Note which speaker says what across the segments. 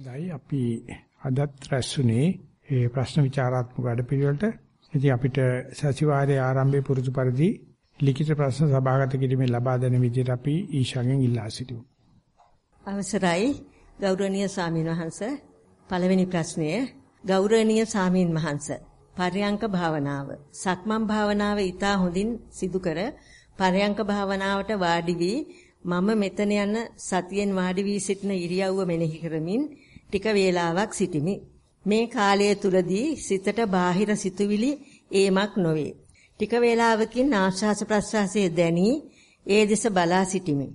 Speaker 1: දැයි අපි අදත් රැස්ුනේ මේ ප්‍රශ්න විචාරාත්මක වැඩපිළිවෙලට. ඉතින් අපිට සතිವಾರයේ ආරම්භයේ පුරුදු පරිදි ලිඛිත ප්‍රශ්න සභාගත කිරීමෙන් ලබා දෙන විදිහට අපි ඊශාගෙන් ඉල්ලා සිටිමු.
Speaker 2: අවසරයි. ගෞරවනීය සාමීන් වහන්ස පළවෙනි ප්‍රශ්නය. ගෞරවනීය සාමීන් වහන්ස පර්යංක භාවනාව. සක්මන් භාවනාව ඊටා හොඳින් සිදු කර පර්යංක භාවනාවට වාඩි වී මම මෙතන යන සතියෙන් වාඩි වී සිටින ඉරියව්ව මෙනෙහි කරමින් ටික වේලාවක් සිටිමි. මේ කාලය තුලදී සිතට බාහිර සිතුවිලි ඒමක් නොවේ. ටික වේලාවකින් ආශ්වාස ප්‍රශ්වාසයේ දැනී ඒ දෙස බලා සිටිමි.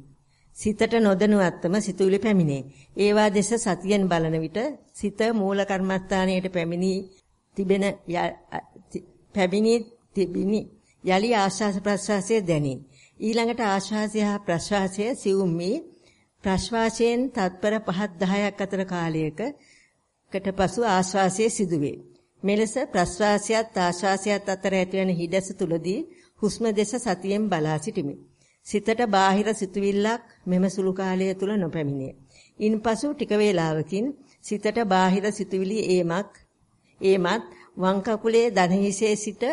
Speaker 2: සිතට නොදැනුවත්වම සිතුවිලි පැමිණේ. ඒවා දෙස සතියෙන් බලන විට සිත මූල කර්මස්ථානයට පැමිණී තිබෙන පැමිණී තිබිනි. යලි ආශ්වාස ප්‍රශ්වාසයේ දැනේ. ඊළඟට ආශ්වාසය හා ප්‍රශ්වාසය සිවුම් වී ප්‍රශ්වාසයෙන් තත්පර 5 10ක් අතර කාලයකට පසු ආශ්වාසය සිදුවේ. මෙලෙස ප්‍රශ්වාසයත් ආශ්වාසයත් අතර ඇතිවන හිඩැස තුලදී හුස්ම දෙස සතියෙන් බලා සිටිමි. සිතට බාහිර සිතුවිල්ලක් මෙම සුළු කාලය තුල නොපැමිණේ. ඉන්පසු ටික වේලාවකින් සිතට බාහිර සිතුවිලි ඒමක් ඒමත් වම් කකුලේ දණහිසේ සිට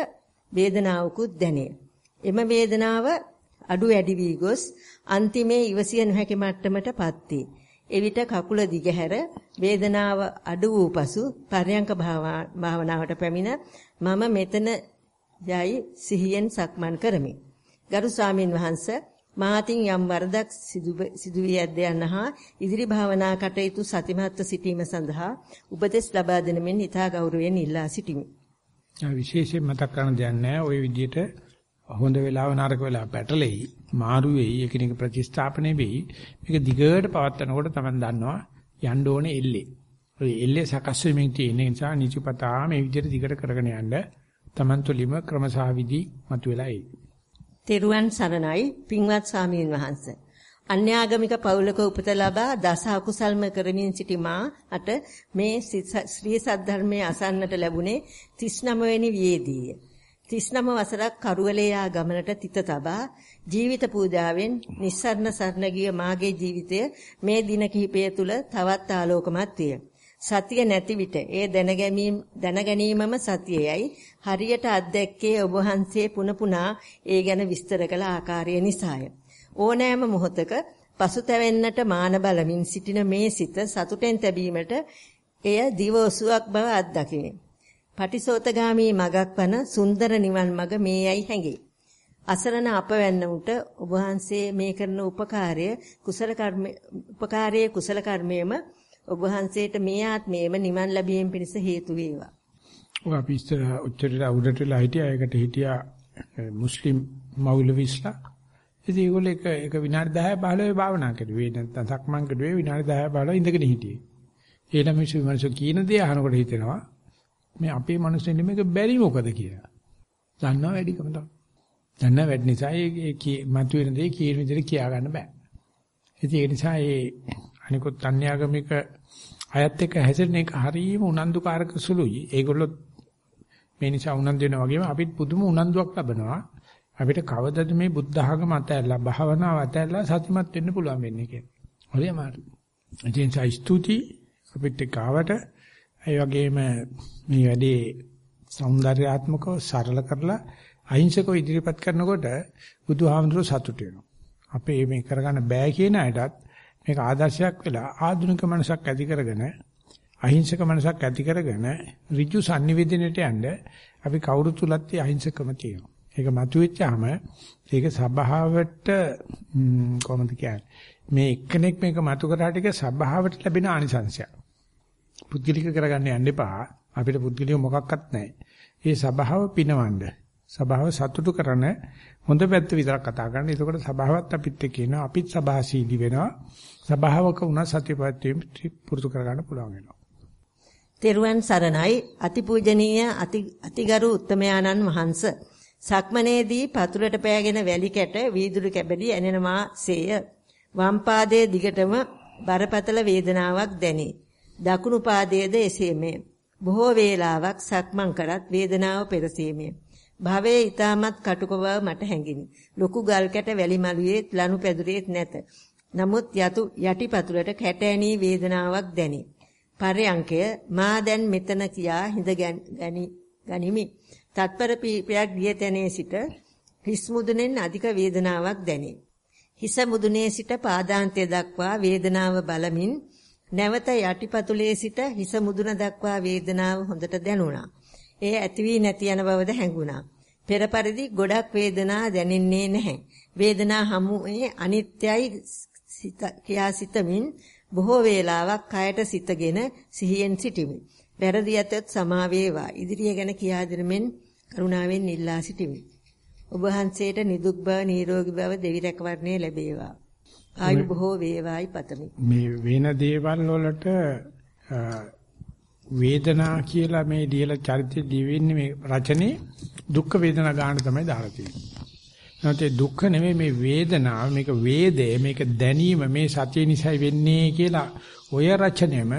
Speaker 2: වේදනාවකුත් දැනේ. එම වේදනාව අඩු වැඩි වී ගොස් අන්තිමේ ඉවසිය නොහැකි මට්ටමටපත් වේ. එවිට කකුල දිගහැර වේදනාව අඩු වූ පසු පර්යංක භාවනාවට පැමිණ මම මෙතන යයි සිහියෙන් සක්මන් කරමි. ගරු ස්වාමින් වහන්සේ මාතින් යම් වරදක් සිදු වී ඇද්ද යනහා ඉදිරි භාවනා කටයුතු සතිමත්ව සිටීම සඳහා උපදෙස් ලබා දෙන මෙන් ඉතා ගෞරවයෙන් ඉල්ලා සිටිමි.
Speaker 1: විශේෂයෙන් මතක් කරන දෙයක් නැහැ. ওই විදිහට හොඳ වෙලාව නරක වෙලාව පැටලෙයි මාරු වෙයි එකිනෙක ප්‍රතිස්ථාපනය වෙයි මේක දිගට පවත්නකොට තමයි දන්නවා යන්න ඕනේ එල්ලේ ඔය එල්ලේ සකස් වෙමින් තියෙන නිසා නිචපතා මේ විදිහට දිගට කරගෙන යන්න Taman තුලිම ක්‍රමසහවිදි මතුවලා එයි.
Speaker 2: තෙරුවන් සරණයි පින්වත් ස්වාමීන් වහන්සේ. අන්‍යාගමික පවුලක උපත ලබා දස අකුසල්ම කරමින් සිටි මා අට මේ ශ්‍රී සද්ධර්මයේ අසන්නට ලැබුණේ 39 වෙනි වියේදීය. 39 වසරක් කරුවලේ යා ගමනට තිත තබා ජීවිත පූජාවෙන් නිස්සරණ සරණ ගිය මාගේ ජීවිතය මේ දින කිහිපය තුල තවත් ආලෝකමත් විය. සතිය නැති විට ඒ දැනගැනීම දැනගැනීමම සතියයි හරියට අත්දැක්කේ ඔබ වහන්සේ පුන පුනා ඒ ගැන විස්තර කළ ආකාරය නිසාය. ඕනෑම මොහොතක පසුතැවෙන්නට මාන බලමින් සිටින මේ සිත සතුටෙන් තැබීමට එය දිවෝසුවක් බව අත්දකිමි. පටිසෝතගාමී මගක් වන සුන්දර නිවන් මඟ මේයයි හැඟේ. අසරණ අපවැන්න උට ඔබ වහන්සේ මේ කරන උපකාරය කුසල කර්ම උපකාරයේ කුසල කර්මයේම ඔබ වහන්සේට මේ ආත්මයේම නිවන් ලැබීම පිණිස හේතු වේවා.
Speaker 1: ඔය අපි ඉස්සර උච්චරට උඩටලා හිටියා ඒකට හිටියා මුස්ලිම් මෞලවිස්ලා. ඉතින් ඒගොල්ලෝ එක එක විනාඩි 10 15 භාවනා කරුවේ නැත්නම් සක්මන් කරුවේ විනාඩි 10 15 ඉඳගෙන හිටියේ. ඒ ළමයි මිනිස්සු කියන දේ අහනකොට හිතෙනවා මේ අපේ මිනිස්සුන් මේක බැරි මොකද කියලා. දන්නවා වැඩිකම තමයි. දන්නා වැඩි නිසා ඒ මතුවෙන දේ කියන විදිහට කියා ගන්න බෑ. ඉතින් ඒ නිසා ඒ අනිකුත් අන්‍යාගමික අයත් එක්ක හැසිරෙන එක හරියම උනන්දුකාරක සුළුයි. ඒගොල්ලෝ මේ නිසා උනන්දු වෙනවා වගේම අපිත් පුදුම උනන්දුවක් ලබනවා. අපිට කවදද මේ බුද්ධ ආගම අතහැරලා භාවනාව අතහැරලා සතිමත් වෙන්න පුළුවන් වෙන්නේ කියලා. හරි අමාරුයි. ඒ නිසා ස්තුති අපිට කාවට ඒ වගේම මේ වැඩේ సౌందర్యාත්මකව සරල කරලා අහිංසකව ඉදිරිපත් කරනකොට බුදුහාමුදුරුවෝ සතුට වෙනවා. අපේ මේ කරගන්න බෑ කියන අයටත් මේක ආදර්ශයක් වෙලා ආධුනික මනසක් ඇති කරගෙන අහිංසක මනසක් ඇති කරගෙන ඍජු sannivedanaට යන්න අපි කවුරු තුලත් අහිංසකම තියෙනවා. ඒක මතුවෙච්චාම ඒක සබාවට කොහොමද කියන්නේ? මේ එක්කෙනෙක් මේක මතු කරාට ඒක සබාවට ලැබෙන ආනිසංශයක්. පුද්ගලික කරගන්න යන්න එපා. අපිට පුද්ගලික මොකක්වත් නැහැ. මේ සබාව පිනවන්න. සබාව සතුටු කරන හොඳ පැත්ත විතරක් කතා කරන්න. එතකොට සබාවත් අපිත් එක්ක ඉනවා. අපිත් සබාශීලී වෙනවා. සබාවක වුණා සත්‍යපත්‍යයෙන් පුරුදු කරගන්න පුළුවන් වෙනවා.
Speaker 2: තෙරුවන් සරණයි අතිපූජනීය අති අතිගරු උත්තමයාණන් වහන්ස සක්මනේදී පතුලට පෑගෙන වැලි කැට වීදුරු කැබලි ඇනෙනවා සේය වම් පාදයේ දිගටම බරපතල වේදනාවක් දැනේ දකුණු පාදයේද එසේමය. බොහෝ වේලාවක් සක්මන් කරත් වේදනාව පෙරසීමය. භවයේ ඊටමත් කටුකව මට හැඟිනි. ලොකු ගල් කැට වැලි මළුවේ ලනු පැදුරේත් නැත. නමුත් යතු යටිපතුලට කැට ඇනී වේදනාවක් දැනේ. පරයන්කය මා දැන් මෙතන කියා හිඳ ගනිමි. තත්පර පීපයක් ගිය තැනේ සිට හිස් මුදුනෙන් අධික වේදනාවක් දැනේ. හිස මුදුනේ සිට පාදාන්තය දක්වා වේදනාව බලමින් නැවත යටිපතුලේ සිට හිස මුදුන දක්වා වේදනාව හොඳට දැනුණා. ඒ ඇති වී නැති යන බවද හැඟුණා. පෙර පරිදි ගොඩක් වේදනා දැනෙන්නේ නැහැ. වේදනා හමුවේ අනිත්‍යයි කියා සිතමින් බොහෝ වේලාවක් කයට සිතගෙන සිහියෙන් සිටිමි. වැරදි ඇතත් සමා වේවා. ඉදිරිය ගැන කියා දෙමින් කරුණාවෙන් ඉල්ලා සිටිමි. ඔබ වහන්සේට නිදුක් බව නිරෝගී බව දෙවි රැකවරණය ලැබේවා. ආයු බොහෝ වේවායි පතමි.
Speaker 1: මේ වෙන දේවල් වලට වේදනා කියලා මේ ලියලා චරිතය ලියවෙන්නේ මේ රචනයේ දුක් වේදනා ගන්න තමයි දාලා තියෙන්නේ. නැත්නම් දුක්ඛ නෙමෙයි මේ වේදනාව මේක වේදේ මේක දැනීම මේ සතිය නිසයි වෙන්නේ කියලා ඔය රචනෙම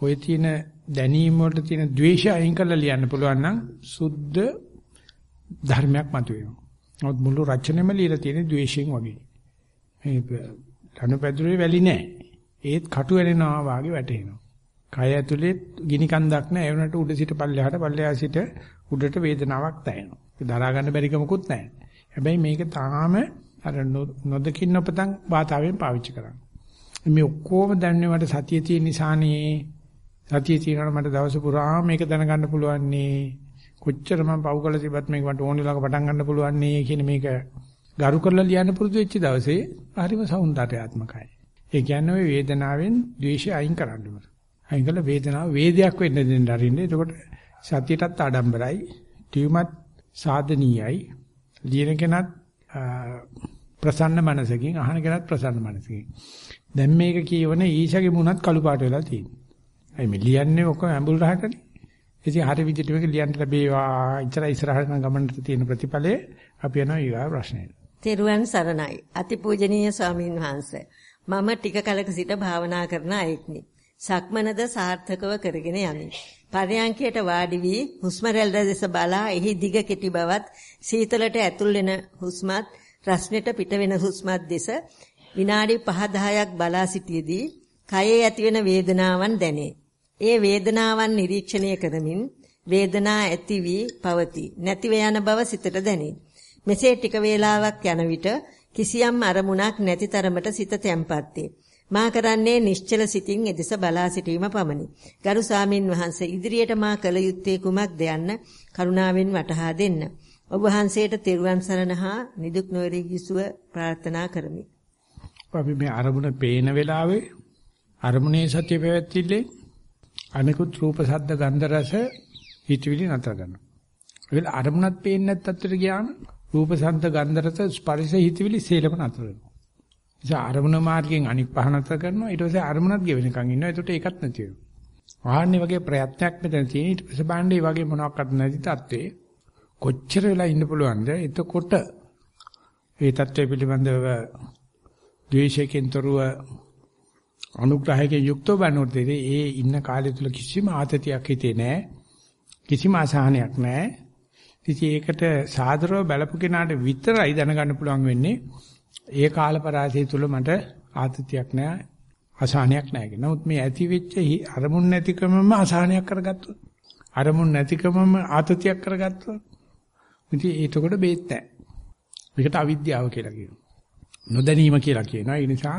Speaker 1: ඔය තියෙන දැනීම වලට තියෙන ද්වේෂය අයින් කරලා ලියන්න පුළුවන් නම් සුද්ධ ධර්මයක් මතුවෙනවා. නමුත් මුළු රචනෙම ලියලා තියෙන ද්වේෂයෙන් වගේ. මේ ධනුපැදුරේ වැලි නැහැ. ඒත් කටු වෙනවා වාගේ වැටෙනවා. කය ඇතුලේ ගිනි කන්දක් නැහැ. ඒ වුණාට උඩ සිට පල්ලෙහාට පල්ලෙහා සිට උඩට වේදනාවක් දැනෙනවා. ඒක දරා ගන්න බැරි කමකුත් නැහැ. හැබැයි මේක තාම අර නොදකින් නොපතන් වාතාවරණයෙන් පාවිච්චි කරන්නේ. මේ ඔක්කොම දැනන්නේ මට සතිය තියෙන නිසානේ. සතිය තියෙනකොට මට දවස පුරාම මේක දැනගන්න පුළුවන් නේ. කොච්චර මම පව් කළ තිබත් මේක මට ඕන වෙලාවක පටන් ගන්න පුළුවන් නේ කියන මේක ගරු කරලා ලියන්න පුරුදු වෙච්ච දවසේ හරිම సౌందర్యාත්මකයි. ඒ කියන්නේ ওই වේදනාවෙන් ද්වේෂය අයින් කරන්න ඕන. අයින් කළා වේදනාව වේදයක් වෙන්න දෙන්න අරින්නේ. එතකොට සතියටත් ආඩම්බරයි, ටියුමත් සාධනීයයි. ලියන කෙනත් ප්‍රසන්න මනසකින් අහන කෙනත් ප්‍රසන්න මනසකින්. දැන් මේක කියවන ඊෂාගේ මුණත් කළු පාට වෙලා තියෙනවා. අයි මේ ලියන්නේ ඔක ඇඹුල් රහටනේ. ඉතින් හරි විදිහට මේක ලියන්න ලැබේවා. ඉතලා ඉස්සරහට ගමනට තියෙන ප්‍රතිඵලය අපි යනවා ඊගා ප්‍රශ්නෙට.
Speaker 2: තෙරුවන් සරණයි. අතිපූජනීය ස්වාමීන් වහන්සේ. මම ටික කලක සිට භාවනා කරන අයෙක්නි. සක්මනද සාර්ථකව කරගෙන යමි. පරයන්කයට වාඩි වී හුස්ම රැල්ල දෙස බලා එහි දිග කෙටි බවත් සීතලට ඇතුල් වෙන හුස්මත් රස්නෙට පිට වෙන හුස්මත් දෙස විනාඩි 5-10ක් බලා සිටියේදී කයේ ඇතිවෙන වේදනාවන් දැනේ. ඒ වේදනාවන් නිරීක්ෂණය කරමින් වේදනා ඇති වී පවතී. නැතිව යන බව සිතට දැනේ. මෙසේ ටික වේලාවක් යන විට කිසියම් අරමුණක් නැති තරමට සිත තැම්පත් මා කරන්නේ නිශ්චල සිතින් එදෙස බලා සිටීම පමණි. ගරු සාමින් වහන්සේ ඉදිරියට මා කළ යුත්තේ කුමක්ද යන්න කරුණාවෙන් වටහා දෙන්න. ඔබ වහන්සේට තෙරුවන් සරණ හා නිදුක් නොවේරි සුව ප්‍රාර්ථනා කරමි.
Speaker 1: අපි මේ අරමුණ පේන වෙලාවේ අරමුණේ සත්‍ය පැවැත්තිල්ලේ අනිකුත් රූප ශබ්ද ගන්ධ රස හිතවිලි නතර කරනවා. ඒකල අරමුණක් පේන්නේ නැත්තට ගියාම රූප ශබ්ද ගන්ධ රස ස්පර්ශ හිතවිලි සේලම නතර වෙනවා. ඉතින් අරමුණ මාර්ගයෙන් අනික් පහ නතර කරනවා ඊට පස්සේ අරමුණත් ගෙවෙනකන් ඉන්නවා. ඒකට ඒකත් නැති වෙනවා. ආන්නේ වගේ ප්‍රයත්නයක් මෙතන තියෙන ඊට පස්සේ බාණ්ඩේ වගේ මොනවාක්වත් නැති තත්ත්වේ කොච්චර වෙලා ඉන්න පුළුවන්ද? එතකොට ඒ தත්ත්වය පිළිබඳව ද්වේෂයෙන් තොරව අනුග්‍රහයෙන් යුක්තව බනොත් ඒ ඉන්න කාලය තුල කිසිම ආතතියක් හිතේ නැහැ. කිසිම අසහනයක් නැහැ. ඉතින් ඒකට සාදරව බලපු කෙනාට විතරයි දැනගන්න පුළුවන් වෙන්නේ ඒ කාල පරාසය තුල මට ආතතියක් නැහැ. අසහනයක් නැහැ කියන. නමුත් මේ ඇති වෙච්ච අරමුණ නැතිකමම අසහනයක් කරගත්තොත් අරමුණ නැතිකමම ආතතියක් කරගත්තොත් ඉතින් ඒකට බේත් නැහැ. මේකට අවිද්‍යාව කියලා කියනවා. නොදැනීම කියලා කියනවා. ඒ නිසා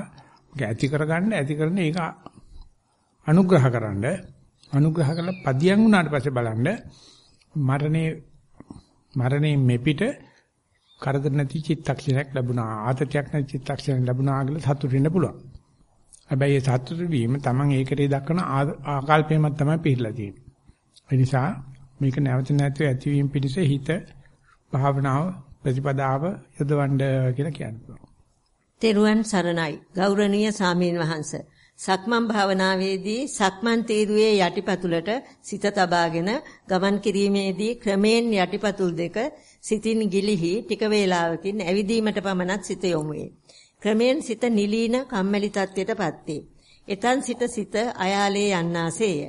Speaker 1: ඇති කරගන්න ඇති කරන ඒක අනුග්‍රහ කරන්න අනුග්‍රහ කරලා පදියම් වුණාට පස්සේ බලන්න මරණේ මරණේ මෙපිට කරදර නැති චිත්තක්ෂණයක් ලැබුණා ආතතියක් නැති චිත්තක්ෂණයක් ලැබුණා කියලා සතුටු වෙන්න පුළුවන්. හැබැයි ඒ සතුටු වීම Taman ඒකේ දක්වන ආකල්පයමත් තමයි පිළිලා තියෙන්නේ. ඒ නිසා මේක නැවත නැතුව ඇතිවීම පිණිස හිත භාවනාව ප්‍රතිපදාව යොදවන්න කියලා කියනවා.
Speaker 2: තෙරුවන් සරණයි ගෞරවනීය සාමීන් වහන්ස සක්මන් භාවනාවේදී සක්මන් තීරුවේ යටිපතුලට සිත තබාගෙන ගමන් කිරීමේදී ක්‍රමෙන් යටිපතුල් දෙක සිතින් ගිලිහි ටික වේලාවකින් ඇවිදීමට පමණක් සිත යොමු වේ. ක්‍රමෙන් සිත නිලීන කම්මැලි තත්ත්වයටපත් වේ. එතන් සිට සිත අයාලේ යන්නාසේය.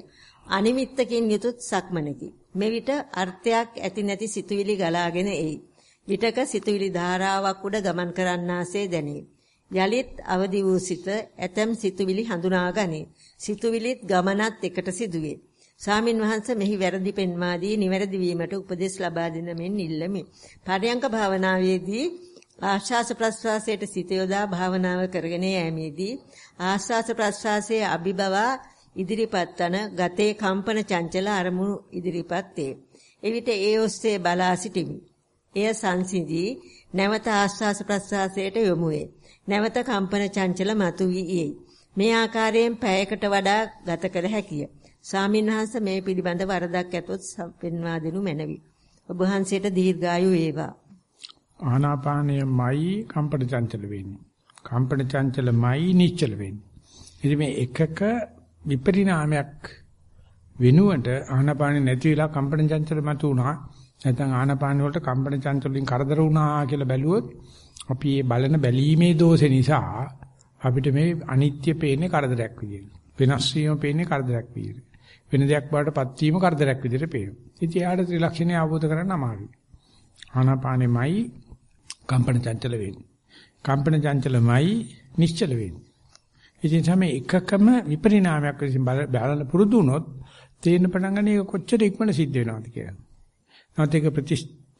Speaker 2: අනිමිත්තකින් යුතුත් සක්මනකි. මෙවිට අර්ථයක් ඇති නැති සිතුවිලි ගලාගෙන එයි. විටක සිතුවිලි ධාරාවක් උඩ ගමන් කරන්නාසේ දැනේ. යලිත් අවදි වූ සිත ඇතම් සිතුවිලි හඳුනා ගනී. සිතුවිලිත් ගමනත් එකට සිදුවේ. ස්වාමින් වහන්සේ මෙහි වැරදි පෙන්වා දී නිවැරදි වීමට උපදෙස් ලබා දෙන මෙන් ඉල්ලමි. පරයන්ක භාවනාවේදී ආශ්වාස ප්‍රශ්වාසයට සිත යොදා භාවනාව කරගෙන යෑමේදී ආශ්වාස ප්‍රශ්වාසයේ අභිබවා ඉදිරිපත් වන ගතේ කම්පන චංචල අරමුණු ඉදිරිපත් වේ. එවිට ඒ ඔස්සේ බලා සිටිමි. එය සංසිඳී නැවත ආශ්වාස ප්‍රශ්වාසයට යොමු වේ. නැවත කම්පන චංචල මතුවී මේ ආකාරයෙන් පැයකට වඩා ගත කළ හැකිය. ස්වාමින්වහන්ස මේ පිළිබඳ වරදක් ඇතොත් පෙන්වා දෙනු මැනවි. ඔබ වහන්සේට දීර්ඝායු වේවා.
Speaker 1: ආනාපානයමයි කම්පන චංචල වෙන්නේ. කම්පන චංචලමයි නිශ්චල වෙන්නේ. ඉතින් මේ එකක විපරිණාමයක් වෙනුවට ආනාපානෙ නැති වෙලා කම්පන චංචල මතු වුණා. නැත්නම් ආනාපාන වලට කම්පන චංචල වලින් කරදර වුණා කියලා බැලුවොත් අපි මේ බලන බැලීමේ දෝෂ නිසා අපිට මේ අනිත්‍ය පේන්නේ කරදරයක් විදියට. වෙනස් වීම පේන්නේ කරදරයක් විදියට. වෙන දෙයක් බාටපත් වීම කරදරයක් විදියට පේනවා. ඉතින් යාට ත්‍රිලක්ෂණය අවබෝධ කරගන්න අමාරුයි. ආනාපානෙමයි කම්පන චංචල වෙන්නේ. කම්පන චංචලමයි නිශ්චල වෙන්නේ. ඉතින් තමයි එකකම විපරිණාමයක් විසින් බලන පුරුදු වුණොත් තේරෙන පටන් ගන්න එක කොච්චර ඉක්මන සිද්ධ වෙනවද කියලා. නැත්නම් ඒක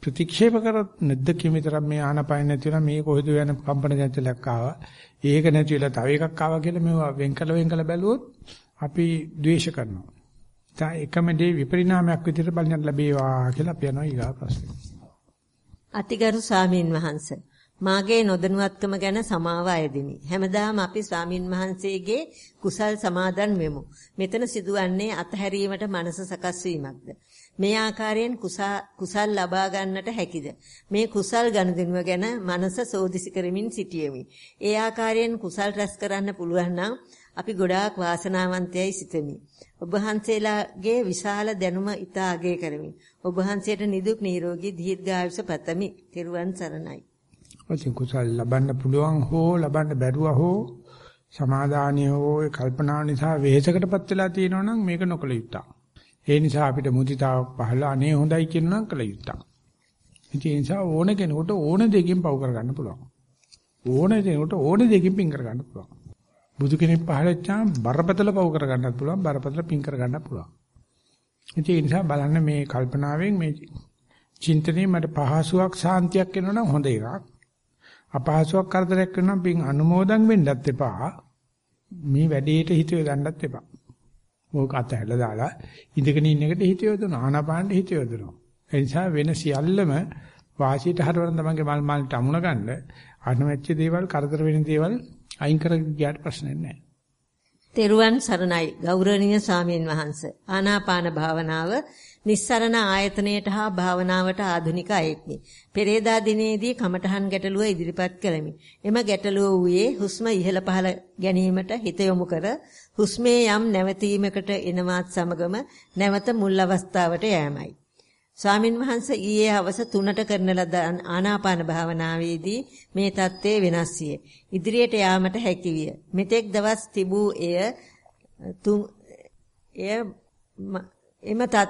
Speaker 1: ප්‍රතික්ෂේප කරොත් නැද්ද කිමිතරම් මේ ආනපාය නැති වෙලා මේ කොහෙද යන කම්පන චංචලයක් ආවා. ඒක නැති වෙලා තව එකක් ආවා කියලා මේවා වෙන් කළ වෙන් කළ බැලුවොත් අපි ද්වේෂ කරනවා. තා එකම දේ විපරිණාමයක් විදිහට බලන්න ලැබේවා කියලා අපි යනවා ඊගා ප්‍රශ්නේ.
Speaker 2: අතිගරු ස්වාමීන් වහන්සේ මාගේ නොදැනුවත්කම ගැන සමාව අයදිමි. හැමදාම අපි ස්වාමින් වහන්සේගේ කුසල් සමාදන් වෙමු. මෙතන සිදුවන්නේ අතහැරීමට මනස සකස් වීමක්ද? මේ ආකාරයෙන් කුසල් ලබා ගන්නට හැකිද? මේ කුසල් ගනුදෙනුව ගැන මනස සෝදිසි කරමින් සිටියෙමි. ඒ ආකාරයෙන් කුසල් රැස් කරන්න පුළුවන් නම් අපි ගොඩාක් වාසනාවන්තයයි සිතමි. ඔබ වහන්සේලාගේ විශාල දැනුම ඉතා අගය කරමි. ඔබ වහන්සේට නිදුක් නිරෝගී දීර්ඝායුෂ පතමි. තෙරුවන් සරණයි.
Speaker 1: ඔතින් කුසල් ලබන්න පුළුවන් හෝ ලබන්න බැරුවා හෝ සමාදානිය හෝ කල්පනා නිසා වෙහෙසකටපත් වෙලා තියෙනවා නම් මේක නොකළ යුතුය. ඒ නිසා අපිට මුදිතාවක් පහළ අනේ හොඳයි කියනවා කළ යුතුය. ඒ නිසා ඕන කෙනෙකුට ඕන දෙයකින් පව කරගන්න පුළුවන්. ඕන දෙයකට ඕන දෙයකින් පින් කරගන්න පුළුවන්. බුදු කෙනෙක් පහළ වෙච්චාම බරපතල පව කරගන්නත් පුළුවන් බරපතල පින් කරගන්නත් පුළුවන්. ඒ නිසා බලන්න මේ කල්පනාවෙන් මේ චින්තනයේ මට පහසුවක් සාන්තියක් එනවනම් හොඳ එකක්. අපහසුයක් කරදරයක් වෙනවා පින් අනුමෝදන් වෙන්නත් එපා. මේ වැඩේට හිත යොදන්නත් එපා. ඕක අතහැරලා දාලා ඉඳගෙන ඉන්න එකට හිත යොදනවා. ආනාපානෙ හිත යොදනවා. ඒ නිසා වෙන සියල්ලම වාසියට හරවන තමන්ගේ මල් මල්ට අමුණ ගන්න අනවැච්ච දේවල් කරදර වෙන දේවල් අයින් කර ගියාට ප්‍රශ්නයක් නැහැ.
Speaker 2: තෙරුවන් සරණයි ගෞරවනීය සාමීන් වහන්ස. ආනාපාන භාවනාව නිස්සරණ ආයතනයට හා භාවනාවට ආධුනික අයෙක්මි. පෙරේදා දිනේදී කමඨහන් ගැටලුව ඉදිරිපත් කළමි. එම ගැටලුව වූයේ හුස්ම ඉහළ පහළ ගැනීමට හිත යොමු කර හුස්මේ යම් නැවතීමකට එනවත් සමගම නැවත මුල් අවස්ථාවට යෑමයි. ස්වාමින් වහන්සේ ඊයේ හවස 3ට කරන ලද ආනාපාන භාවනාවේදී මේ தත්ත්වය වෙනස් විය. ඉදිරියට යාමට හැකි විය. මෙතෙක් දවස් තිබූ එය තුන් එය එම තත්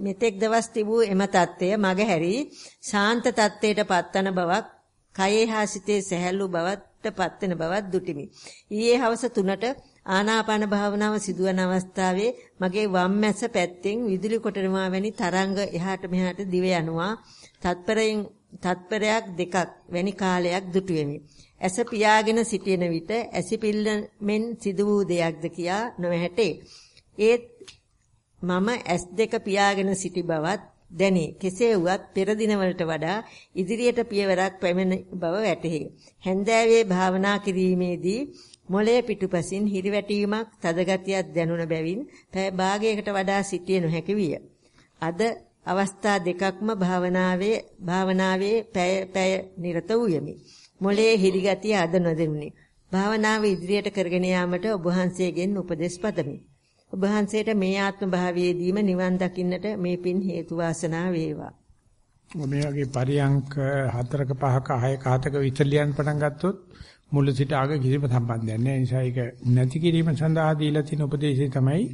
Speaker 2: මෙතෙක් දවස් තිබූ එම தත්ත්වය මගහැරි ශාන්ත தත්ත්වයට පත්වන බවක් කයේ හා සිතේ සැහැල්ලු බවට පත්වෙන බවක් දුටිමි. ඊයේ හවස 3ට ආනාපාන භාවනාව සිදුවන අවස්ථාවේ මගේ වම් මැස පැත්තෙන් විදුලි කොටනවා වැනි තරංග එහාට මෙහාට දිව යනවා. තත්පරයෙන් තත්පරයක් දෙකක් වැනි කාලයක් දුටුවෙමි. ඇස පියාගෙන සිටින විට ඇසිපිල්ල මෙන් සිදු වූ දෙයක්ද කියා නොහැටේ. ඒත් මම S2 පියාගෙන සිටි බවත් දැනේ. කෙසේ වුවත් පෙර දිනවලට වඩා ඉදිරියට පියවරක් පැමිණ බව වැටහි. හැන්දෑවේ භාවනා කිරීමේදී මොළයේ පිටුපසින් හිරිවැටීමක් තදගතියක් දැනුණ බැවින් පැය භාගයකට වඩා සිටිය නොහැකි විය. අද අවස්ථා දෙකක්ම භාවනාවේ භාවනාවේ පැය පැය නිරත වූයෙමි. මොළයේ හිරිගතිය අද නොදෙනුනි. භාවනාව ඉදිරියට කරගෙන යාමට ඔබ වහන්සේගෙන් උපදෙස් පතමි. ඔබ වහන්සේට මේ ආත්ම භාවයේදීම නිවන් දකින්නට මේ පින් හේතු වාසනා වේවා.
Speaker 1: මේ වගේ පරියංක හතරක පහක හයක හතක විතලියන් පටන් ගත්තොත් මුල සිට අග කිසිම සම්බන්ධයක් නැහැ. නිසා ඒක නැති කිරීම සඳහා දීලා තියෙන උපදේශය තමයි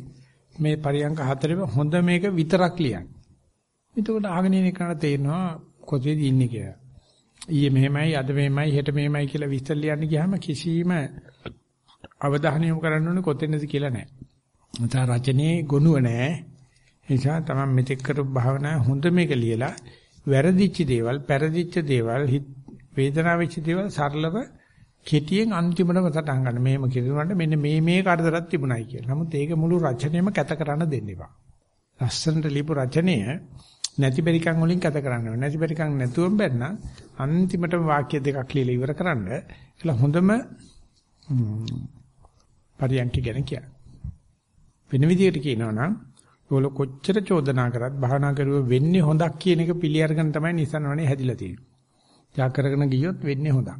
Speaker 1: මේ පරියංක හතරෙම හොඳ මේක විතරක් ලියන්න. එතකොට ආගෙන ඉන්න කෙනාට තේරෙනවා කොතේද ඉන්නේ කියලා. ඊයේ මෙහෙමයි අද මෙහෙමයි හෙට මෙහෙමයි කියලා විස්තර ලියන්න ගියාම කිසිම අවධානය යොමු කරන්න ඕනේ කොතැනද කියලා නැහැ. මත රචනයේ ගුණුව නැහැ. ඒ නිසා තමයි මෙතෙක් කරපු භාවනා හොඳ මේක ලියලා වැරදිච්ච දේවල්, පෙරදිච්ච දේවල්, වේදනාව වෙච්ච දේවල් සරලව කෙටියෙන් අන්තිමටම සටහන් ගන්න. මේම කිරුණාට මෙන්න මේ මේ කරදරක් තිබුණයි කියලා. නමුත් ඒක මුළු රචනයම කැත කරන්න දෙන්න එපා. ලස්සනට ලියපු රචනය නැති බැරිකම් වලින් කැත කරන්න ඕනේ. නැති බැරිකම් නැතුවම බැන්න අන්තිමටම වාක්‍ය දෙකක් ලියලා ඉවර කරන්න. ඒලා හොඳම පරියන්ක ගැන කියන්න. වෙන විදිහට කියනවා නම් ඔයගොල්ලෝ කොච්චර චෝදනා කරත් භාවනා කරුව වෙන්නේ හොඳක් කියන එක පිළි අරගෙන තමයි නිසන්වනේ හැදිලා තියෙන්නේ. යා කරගෙන ගියොත් වෙන්නේ හොඳක්.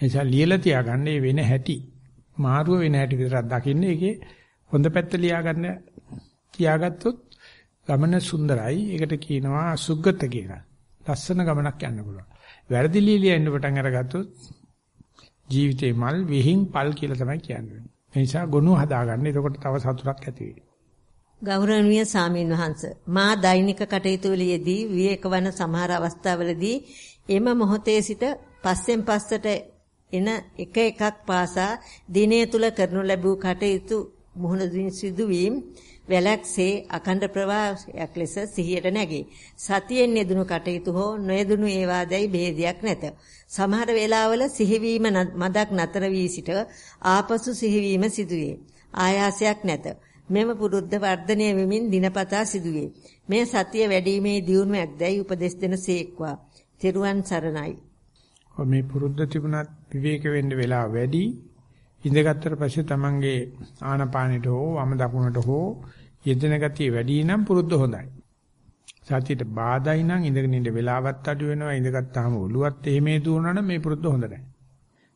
Speaker 1: එනිසා ලියලා තියාගන්න මේ වෙන හැටි මාරුව වෙන හැටි විතරක් දකින්න ඒකේ හොඳ පැත්ත ලියාගන්න තියාගත්තොත් ගමන සුන්දරයි. ඒකට කියනවා සුගත කියලා. ලස්සන ගමනක් යන්න පුළුවන්. වැරදි ලියලිය ඉන්න පටන් අරගත්තොත් ජීවිතේ මල් විහිං පල් කියලා තමයි කියන්නේ. ඒ නිසා ගොනු හදාගන්න. එතකොට තව සතුටක් ඇති වෙයි.
Speaker 2: ගෞරවනීය සාමීන් වහන්ස මා දෛනික කටයුතු වලදී විවේකවන සමහර අවස්ථාවලදී එම මොහොතේ සිට පස්සෙන් පස්සට එන එක එකක් පාසා දිනය තුල කරනු ලැබූ කටයුතු මුහුණ සිදුවීම් වැලක්සේ අකණ්ඩ ප්‍රවාහයක් ලෙස සිහියට නැගේ. සතියෙන් යෙදුණු කටයුතු හෝ නොයෙදුණු ඒවාදැයි ભેදයක් නැත. සමහර වෙලාවල සිහිවීම මදක් නතර වී සිට ආපසු සිහිවීම සිදුවේ. ආයාසයක් නැත. මෙම පුරුද්ද වර්ධනය වෙමින් දිනපතා සිදුවේ. මේ සතිය වැඩිීමේ දියුණුවක් දැයි උපදෙස් දෙන සේක්වා. තෙරුවන් සරණයි.
Speaker 1: මේ පුරුද්ද තිබුණත් විවේක වෙන්න වෙලා වැඩි ඉඳගත්තර පස්සේ තමන්ගේ ආනපානෙට හෝ වම දකුණට හෝ යෙදෙන ගතිය වැඩි නම් පුරුද්ද හොඳයි. සතියට බාධායි නම් ඉඳගෙන ඉඳ වෙලාවත් අඩු වෙනවා ඉඳගත්තාම ඔළුවත් එහෙමේ දුවනනම් මේ පුරුද්ද හොඳ නැහැ.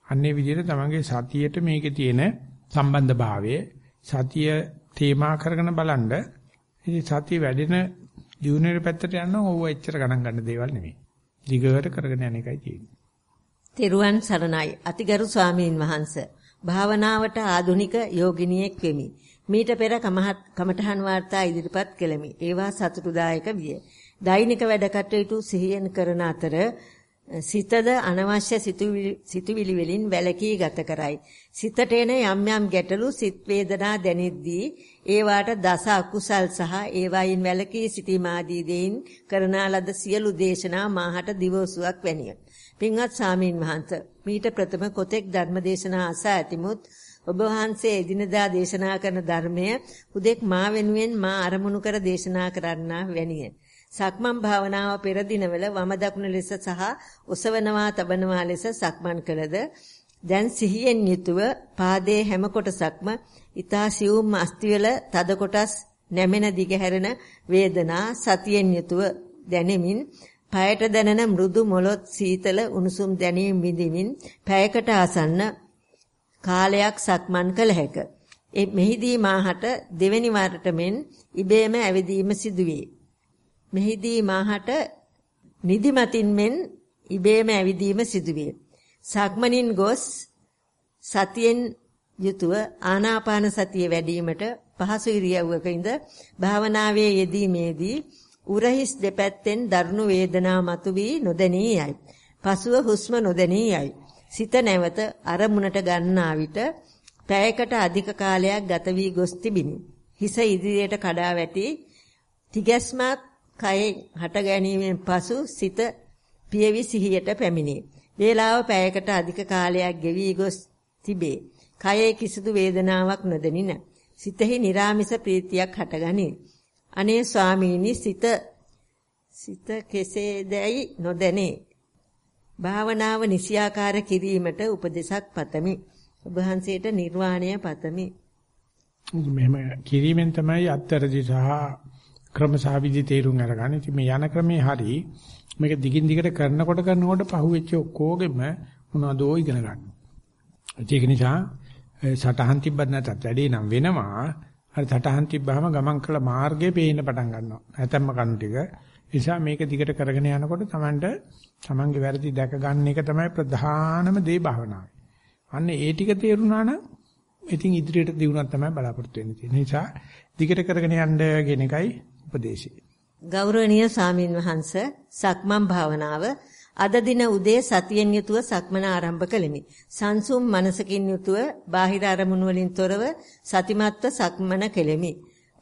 Speaker 1: අන්නේ විදිහට තමන්ගේ සතියට මේකේ තියෙන සම්බන්ධ භාවය සතිය තේමා කරගෙන බලනද ඉතින් සතිය වැඩෙන ජීවනයේ පැත්තට යනවා ඕව එච්චර ගණන් ගන්න දේවල් නෙමෙයි. දිගට කරගෙන යන එකයි තියෙන්නේ.
Speaker 2: තෙරුවන් සරණයි අතිගරු ස්වාමීන් වහන්සේ භාවනාවට ආධුනික යෝගිනියෙක් වෙමි. මීට පෙර කමඨහන් වාර්තා ඉදිරිපත් කෙලෙමි. ඒවා සතුටුදායක විය. දෛනික වැඩ කටයුතු සිහියෙන් කරන අතර සිතද අනවශ්‍ය සිතුවිලි වලින් වැළකී ගත කරයි. සිතට එන යම් යම් ගැටලු සිත් වේදනා දැනෙද්දී ඒවාට දස අකුසල් සහ ඒවායින් වැළකී සිටීම ආදී දෙයින් කරනා ලද සියලු දේශනා මාහට දිවෝසුවක් වැනිය. පින්වත් සාමීන් වහන්ස මීට ප්‍රථම කොතෙක් ධර්මදේශනා අසා ඇතිමුත් ඔබ වහන්සේ එදිනදා දේශනා කරන ධර්මය උදෙක් මා වෙනුවෙන් මා අරමුණු කර දේශනා කරන්නා වැනිය. සක්මන් භාවනාව පෙර දිනවල වම දකුණ ලෙස සහ ඔසවනවා තබනවා ලෙස සක්මන් කළද දැන් සිහියෙන් යුතුව පාදයේ හැම කොටසක්ම ඊතා සියුම් අස්තිවල තද කොටස් නැමෙන දිගහැරෙන වේදනා සතියෙන් යුතුව දැනෙමින් පයට දැනෙන මෘදු මොළොත් සීතල උණුසුම් දැනීම් විඳිමින් පැයකට ආසන්න කාලයක් සක්මන් කළ හැක. ඒ මෙහිදී මාහට දෙවැනි වරට මෙන් ඉබේම ඇවිදීම සිදුවේ. මෙහිදී මාහට නිදිමතින් මෙන් ඉබේම ඇවිදීම සිදුවේ. සක්මනින් ගොස් සතියෙන් යුතුව ආනාපාන සතිය වැඩිවීමට පහසු ඉරියව්වක ඉඳ භාවනාවේ යෙදීමේදී උරහිස් දෙපැත්තෙන් දරුණු වේදනා මතුවී නොදැනී යයි. පසුව හුස්ම නොදැනී යයි. සිත නැවත අරමුණට ගන්නා විට පැයකට අධික කාලයක් ගත වී ගොස් තිබිනි. හිස ඉදිරියට කඩා වැටි තිගැස්මත් කයෙන් හට ගැනීමෙන් පසු සිත පියවි සිහියට පැමිණේ. වේලාව පැයකට අධික කාලයක් ගෙවි ගොස් තිබේ. කයේ කිසිදු වේදනාවක් නොදෙනින. සිතෙහි निराமிස ප්‍රීතියක් හටගනී. අනේ ස්වාමීනි සිත සිත කෙසේදැයි නොදැනේ. භාවනාව නිසියාකාර කිරීමට උපදෙසක් පතමි. ඔබ වහන්සේට නිර්වාණය පතමි.
Speaker 1: මෙහෙම කිරීමෙන් තමයි අත්තරදි සහ ක්‍රමසහවිදි තේරුම් අරගන්නේ. ඉතින් මේ යන ක්‍රමේ හරි මේක දිගින් දිගට කරනකොට කරනකොට පහුවෙච්ච ඔක්කොගෙම මොනවදෝ ඉගෙන ගන්න. ඒක නිසා සටහන් තිබ්බත් නැතත් වැඩේ නම් වෙනවා. අර සටහන් තිබ්බහම ගමන් කළ මාර්ගය පේන්න පටන් ගන්නවා. නැතම්ම කණු ටික. නිසා මේක දිගට කරගෙන යනකොට Tamanට Tamanගේ වැරදි දැක ගන්න එක තමයි ප්‍රධානම දේ භාවනාවේ. අන්න ඒ ටික තේරුණා නම් ඉතින් ඉදිරියට දිනුනක් තමයි බලාපොරොත්තු වෙන්න තියෙන්නේ. නිසා දිගට කරගෙන යන්න කියන එකයි උපදේශය.
Speaker 2: ගෞරවනීය සාමින් වහන්ස සක්මන් භාවනාව අද දින උදේ සතියෙන් යුතුව සක්මන ආරම්භ කළෙමි. සංසුම් මනසකින් යුතුව බාහිර අරමුණු වලින් තොරව සතිමත්ව සක්මන කෙලෙමි.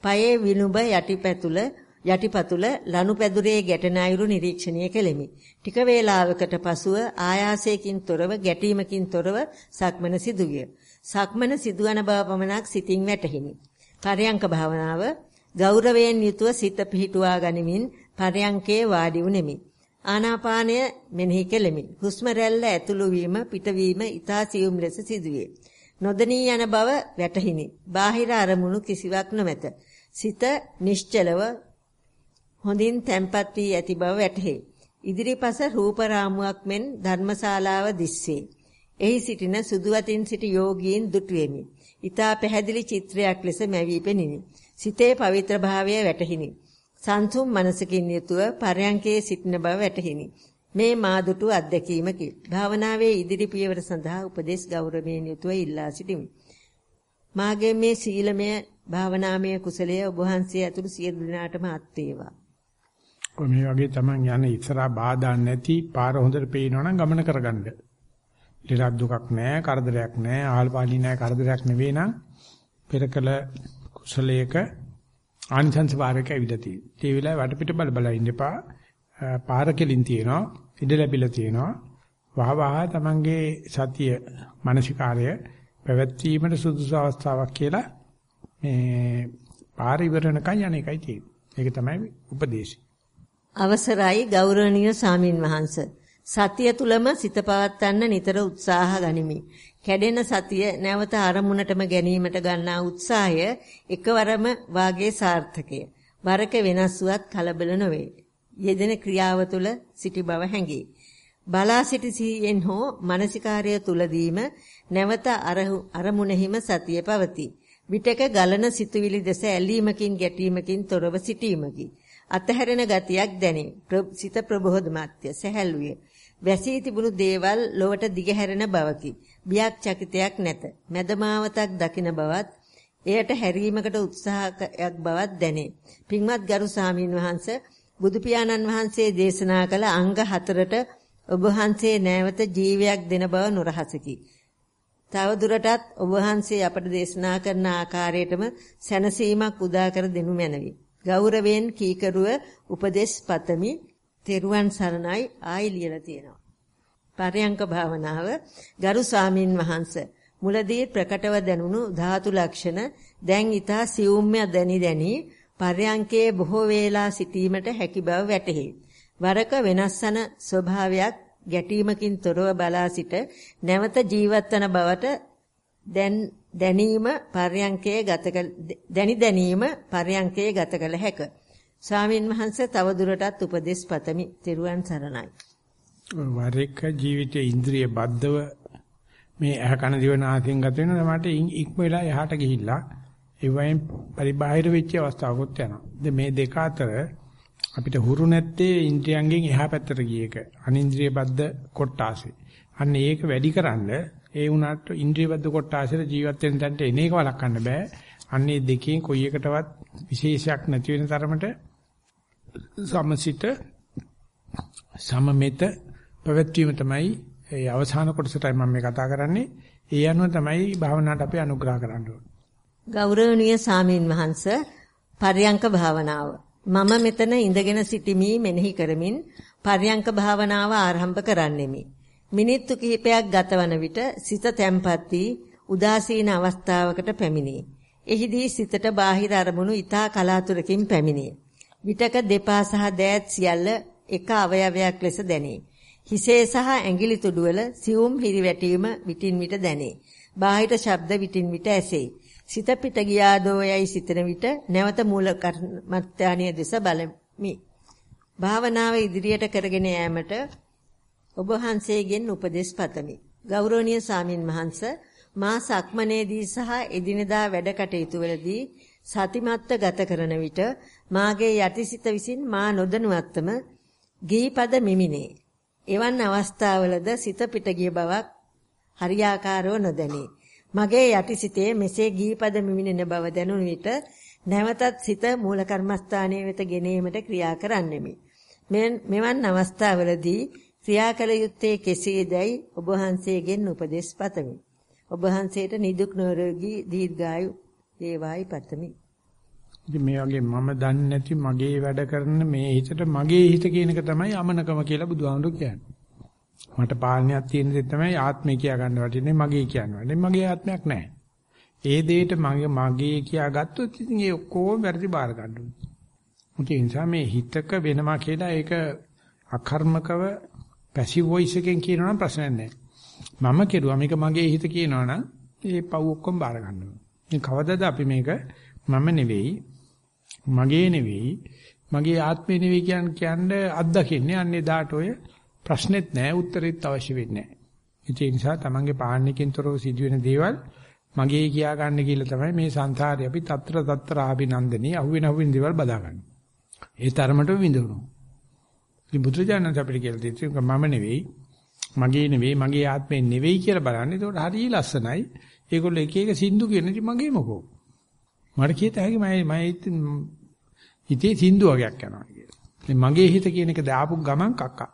Speaker 2: පයේ විනුබ යටිපැතුල යටිපතුල ලනුපැදුරේ ගැටෙන අයුරු නිරීක්ෂණය කෙලෙමි. ටික වේලාවකට පසුව ආයාසයෙන් තොරව ගැටීමකින් තොරව සක්මන සිදුවිය. සක්මන සිදුවන බව පමණක් සිතින් වැටහිනි. පරයන්ක භාවනාව ගෞරවයෙන් යුතුව සිත පිහිටුවා ගනිමින් පරයන්කේ වාඩි වුනිමි. ආනාපානය මෙනෙහි කෙලෙමි. හුස්ම රැල්ල ඇතුළු වීම පිටවීම ඊතා සියුම් ලෙස සිදුවේ. නොදනී යන බව වැටහිනි. බාහිර අරමුණු කිසිවක් නොමැත. සිත නිශ්චලව හොඳින් තැම්පත් වී ඇති බව වැටහේ. ඉදිරිපස රූප රාමුවක් මෙන් ධර්මශාලාව දිස්සේ. එහි සිටින සුදු අතින් සිටි යෝගීන් දුටුවෙමි. ඊතා පැහැදිලි චිත්‍රයක් ලෙස මැවී පෙනිනි. සිතේ පවිත්‍ර භාවය වැටහිනි. සංසුම් මනසකින් යුතුව පරයන්කේ සිටින බව වැටහිනි. මේ මා දුටු අත්දැකීමකි. භාවනාවේ ඉදිරි පියවර සඳහා උපදේශ ගෞරවයෙන් යුතුව ඉල්ලා සිටිමි. මාගේ මේ සීලමය භාවනාමය කුසලය ඔබ වහන්සේ ඇතුළු සියලු දෙනාටම අත් වේවා.
Speaker 1: මේ වගේ Taman යන ඉස්සරහා බාධා නැති පාර හොඳට පේනවනම් ගමන කරගන්න. ලෙඩක් දුකක් නැහැ, කරදරයක් නැහැ, ආල්පාලි නැහැ, කරදරයක් නෙවෙයි නම් පෙරකල කුසලයක ආනිසංස වාරයක ඇවිල්ලා තියෙනවා. ඒ වෙලාවේ වටපිට බල බල ඉන්න එපා. පාර කෙලින් තියෙනවා, ඉඩ ලැබිලා තියෙනවා. වහ වහ Tamanගේ සතිය, මානසිකාර්ය පැවැත්වීමට සුදුසු අවස්ථාවක් කියලා මේ පාර ඉවරනකන් යන එකයි තියෙන්නේ. ඒක තමයි උපදේශය.
Speaker 2: අවසරයි ගෞරවනීය සාමින් වහන්ස. සතිය තුලම සිත පවත්වන්න නිතර උත්සාහ ගනිමි. කැඩෙන සතිය නැවත අරමුණටම ගැනීමට ගන්නා උත්සාහය එකවරම වාගේ සාර්ථකය. වරක වෙනස් වුවත් කලබල නොවේ. යෙදෙන ක්‍රියාව තුළ සිටි බව හැඟේ. බලා සිටි සිහියෙන් හෝ මානසිකාර්යය තුලදීම නැවත අරමුණෙහිම සතිය පවතී. විටක ගලන සිතුවිලි දෙස ඇලීමකින් ගැටීමකින් තොරව සිටීමකි. අතහැරෙන ගතියක් දැනේ. සිත ප්‍රබෝධමත්ය සැහැල්ලුවේ. වැසී තිබුණු දේවල් ලොවට දිගහැරෙන බවකි. බියක් චකිතයක් නැත. මදමාවතක් දකින බවත් එයට හැරීමකට උත්සාහයක් බවත් දැනේ. පින්වත් ගරු සාමීන් වහන්ස බුදු පියාණන් වහන්සේ දේශනා කළ අංග හතරට ඔබ වහන්සේ නැවත ජීවයක් දෙන බව නොරහසකි. තව දුරටත් ඔබ වහන්සේ අපට දේශනා කරන ආකාරයටම සැනසීමක් උදා කර දෙනු මැනවි. ගෞරවයෙන් කීකරුව උපදේශ පතමි. තෙරුවන් සරණයි ආයි ලියලා තියෙනවා. පරයන්ක භාවනාව ගරු ස්වාමින් වහන්සේ මුලදී ප්‍රකටව දැනුණු ධාතු ලක්ෂණ දැන් ඊතා සියුම්ය දැනි දැනි පරයන්කේ බොහෝ වේලා සිටීමට හැකි බව වැටහි. වරක වෙනස්වන ස්වභාවයක් ගැටීමකින් තොරව බලා සිට නැවත ජීවත් වන බවට දැන් දැනීම පර්යංකයේ ගත දැනි දැනීම පර්යංකයේ ගත කළ හැක. ස්වාමින් වහන්සේ තව දුරටත් උපදෙස් පතමි. තෙරුවන් සරණයි.
Speaker 1: වරෙක ජීවිතයේ ඉන්ද්‍රිය බද්ධව මේ ඇහ කන දිව නාසයෙන් ගත වෙනවා මට ඉක්ම වෙලා එහාට ගිහිල්ලා ඒ වයින් පරිබාහිර වෙච්ච අවස්ථාවකුත් යනවා. දැන් මේ දෙක අතර අපිට හුරු නැත්තේ ඉන්ද්‍රියයන්ගෙන් එහා පැත්තට ගිය එක. අනින්ද්‍රිය බද්ධ කොටාසේ. අන්න ඒක වැඩිකරන්න ඒ වුණාට ඉන්ද්‍රිය බද්ධ කොටාසේට ජීවත් වෙන තැනට එන එක වළක්වන්න බෑ. අන්නේ දෙකෙන් කොයි එකටවත් විශේෂයක් නැති වෙන තරමට සමසිත සමමෙත පැවැත්වීම තමයි ඒ අවසාන කොටසටයි මම මේ කතා කරන්නේ. ඒ අනුව තමයි භාවනාවට අපි අනුග්‍රහ කරන්න ඕනේ.
Speaker 2: ගෞරවනීය සාමීන් වහන්ස පර්යංක භාවනාව. මම මෙතන ඉඳගෙන සිටිමි මෙනෙහි කරමින් පර්යංක භාවනාව ආරම්භ කරන්නෙමි. මිනිත්තු කිහිපයක් ගතවන විට සිත තැම්පත් වී උදාසීන අවස්ථාවකට පැමිණේ. එහිදී සිතට බාහිර අරමුණු ඊතා කලාතුරකින් පැමිණේ. විටක දෙපා සහ දෑත් සියල්ල එක අවයවයක් ලෙස දැනේ. හිසේ සහ ඇඟිලි තුඩුවල සියුම් හිරිවැටීම විටින් විට දැනේ. බාහිර ශබ්ද විටින් විට ඇසේ. සිත පිට ගියාදෝ යයි සිතන විට නැවත මූල කර්මත්‍යානිය දෙස බලමි. භාවනාව ඉදිරියට කරගෙන යාමට ඔබ වහන්සේගෙන් උපදෙස් පතමි. ගෞරවනීය සාමින් වහන්ස මා සක්මනේදී සහ එදිනදා වැඩ කටයුතු වලදී සතිමත්ව ගත කරන විට මාගේ යටිසිත විසින් මා නොදැනුවත්වම ගීපද මිමිනේ. එවන් අවස්ථාවලද සිත පිට ගිය බවක් හරියාකාරව නොදැනේ. මගේ යටිසිතේ මෙසේ ගීපද මිමිනෙන බව දැනුන විට නැවතත් සිත මූල කර්මස්ථානයේ වෙත ගෙනීමට ක්‍රියා කරන්නෙමි. මෙවන් අවස්ථාවලදී ක්‍රියාකල යුත්තේ කෙසේදයි ඔබ වහන්සේගෙන් උපදෙස් පතමි. ඔබ වහන්සේට නිදුක් නිරෝගී දීර්ඝායු වේවායි පතමි.
Speaker 1: ඉතින් මේ වගේ මම දන්නේ නැති මගේ වැඩ කරන මේ හිතට මගේ හිත කියන එක තමයි අමනකම කියලා බුදුහාමුදුරු කියන්නේ. මට පාලනයක් තියෙන දේ තමයි ආත්මය කියා ගන්න වටින්නේ මගේ කියන්නේ. මගේ ආත්මයක් නැහැ. ඒ දෙයට මගේ මගේ කියා ගත්තොත් ඉතින් ඒ ඔක්කොම වැරදි බාර ගන්න ඕනේ. ඒ නිසා මේ හිතක වෙනවා කියලා ඒක අකර්මකව පැසිව් වොයිස් එකෙන් කියනවනම් ප්‍රශ්නයක් නැහැ. මම කෙරුවා මේක මගේ හිත කියනවනම් ඒ පව් ඔක්කොම බාර ගන්න ඕනේ. ඉතින් කවදද අපි මේක මම නෙවෙයි මගේ නෙවෙයි මගේ ආත්මේ නෙවෙයි කියන කියන්නේ අත්දකින්නේ අන්නේ දාට ඔය ප්‍රශ්නෙත් නැහැ උත්තරෙත් අවශ්‍ය වෙන්නේ නැහැ. ඒ නිසා තමන්ගේ පාන්නකින් තොරව සිදුවෙන දේවල් මගේ කියා ගන්න කියලා තමයි මේ සංසාරේ අපි తත්‍ර తත්‍ර ආභිනන්දනී අහුවෙන අහුවෙන දේවල් බදාගන්නේ. ඒ තරමටම විඳවනවා. ඉතින් බුදුරජාණන් අපිට කියලා දෙන්නේ මම නෙවෙයි මගේ නෙවෙයි මගේ ආත්මේ නෙවෙයි කියලා බලන්නේ. ඒකට හරිය ලස්සනයි. ඒගොල්ලෝ එක එක සින්දු කියන ඉතින් මගේ මොකෝ. මට කියත හැකි මම මම හිතේ සින්දු වගේක් යනවා කියලා. මගේ හිත කියන එක දාපු ගමන් කක්කා.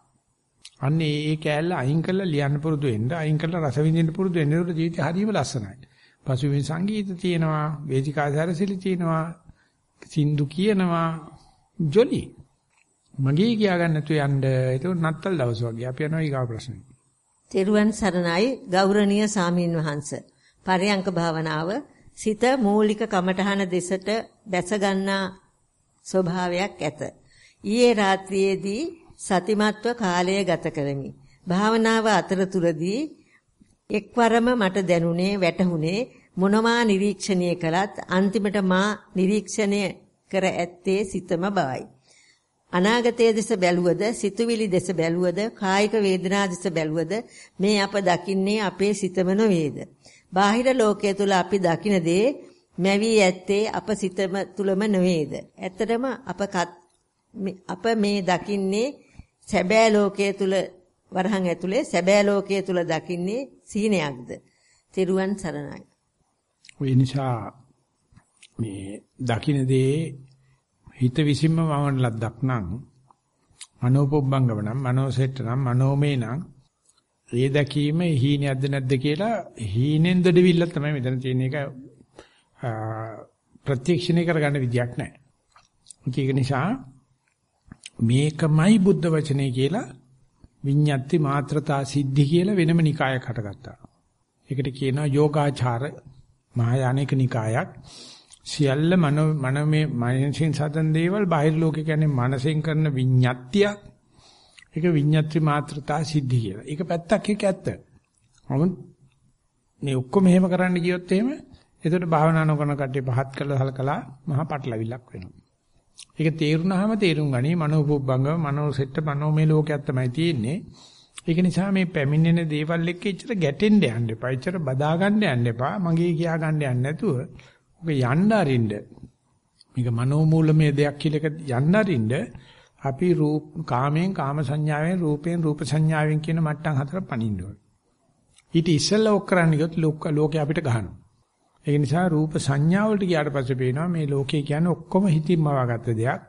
Speaker 1: අන්න ඒ කෑල්ල අයින් කරලා ලියන්න පුරුදු වෙන්න, අයින් කරලා රස විඳින්න පුරුදු වෙන්න. ඒක ජීවිතය හරියම ලස්සනයි. පසුබිම් සංගීත තියෙනවා, වේදිකා සැරසිලි තියෙනවා, සින්දු කියනවා, ජොලි. මගේ කියා ගන්න නැතු යන්න. ඒක නත්තල් දවස් වගේ. අපි යනවා ඊගා ප්‍රශ්නෙට.
Speaker 2: තෙරුවන් සරණයි ගෞරවනීය සාමීන් වහන්ස. පරයන්ක භාවනාව සිත මූලික කමඨහන දෙසට දැස ගන්නා ස්වභාවයක් ඇත. ඊයේ රාත්‍රියේදී සතිමත්ව කාලය ගත කරමි. භාවනාව අතරතුරදී එක්වරම මට දැනුනේ වැටහුනේ මොනවා නිරීක්ෂණය කළත් අන්තිමට මා නිරීක්ෂණය කර ඇත්තේ සිතම බවයි. අනාගතයේ දෙස බැලුවද සිතුවිලි දෙස බැලුවද කායික වේදනා දෙස බැලුවද මේ අප දකින්නේ අපේ සිතම නොවේද. බාහිර ලෝකයේ තුල අපි දකින දේ මැවි ඇත්තේ අප සිතම තුලම නොවේද. ඇත්තටම අප අප මේ දකින්නේ සැබෑ ලෝකයේ තුල වරහන් ඇතුලේ සැබෑ ලෝකයේ තුල දකින්නේ සීනයක්ද? තිරුවන් සරණයි.
Speaker 1: ඒ නිසා මේ දකින්න දේ හිත විසින්ම වවන ලද්දක් නම් මනෝපොබ්බංගම නම් මනෝසෙට්ට නම් මනෝමේ නම් ඒ දැකීම හීනයක්ද නැද්ද කියලා හීනෙන් දෙවිල්ල තමයි මෙතන තියෙන එක ප්‍රත්‍යක්ෂණය කරගන්න විදියක් නැහැ. ඒක නිසා මේකමයි බුද්ධ වචනේ කියලා විඤ්ඤාති මාත්‍රතා සිද්ධි කියලා වෙනම නිකායක් හටගත්තා. ඒකට කියනවා යෝගාචාර මහායානික නිකායක්. සියල්ල මන මනමේ මනසින් සදන් දේවල් බාහිර ලෝකේ කියන්නේ මනසෙන් කරන විඤ්ඤාතියක්. ඒක විඤ්ඤාති මාත්‍රතා සිද්ධි කියලා. ඒක පැත්තක් එක ඇත්ත. නමුත් මේ ඔක්කොම එහෙම කරන්න ගියොත් එහෙම එතකොට භාවනා නොකරන කට්ටිය පහත් කළා හලකලා මහා පටලවිල්ලක් වෙනවා. ඒක තේරුණාම තේරුම් ගනි මනෝපුබ්බංගම මනෝසෙට්ට මනෝමය ලෝකයක් තමයි තියෙන්නේ. ඒක නිසා මේ පැමිණෙන දේවල් එක්ක ඉච්චර ගැටෙන්න යන්න එපා. ඉච්චර බදා ගන්න යන්න එපා. මගේ කියා ගන්න යන්න නැතුව ඔක යන්න අරින්න. මේක මනෝමූලමය දෙයක් කියලා යන්න අරින්න අපි රූප කාමයෙන් කාම සංඥාවෙන් රූපයෙන් රූප සංඥාවෙන් කියන මට්ටම් හතර පනින්න ඕනේ. ඊට ඉස්සෙල්ලා ඔක් කරන්න ගියොත් ලෝකේ අපිට ගහනවා. ඒ නිසා රූප සංඥා වලට ගියාට පස්සේ පේනවා මේ ලෝකේ කියන්නේ ඔක්කොම හිතින්ම වගත්ත දෙයක්.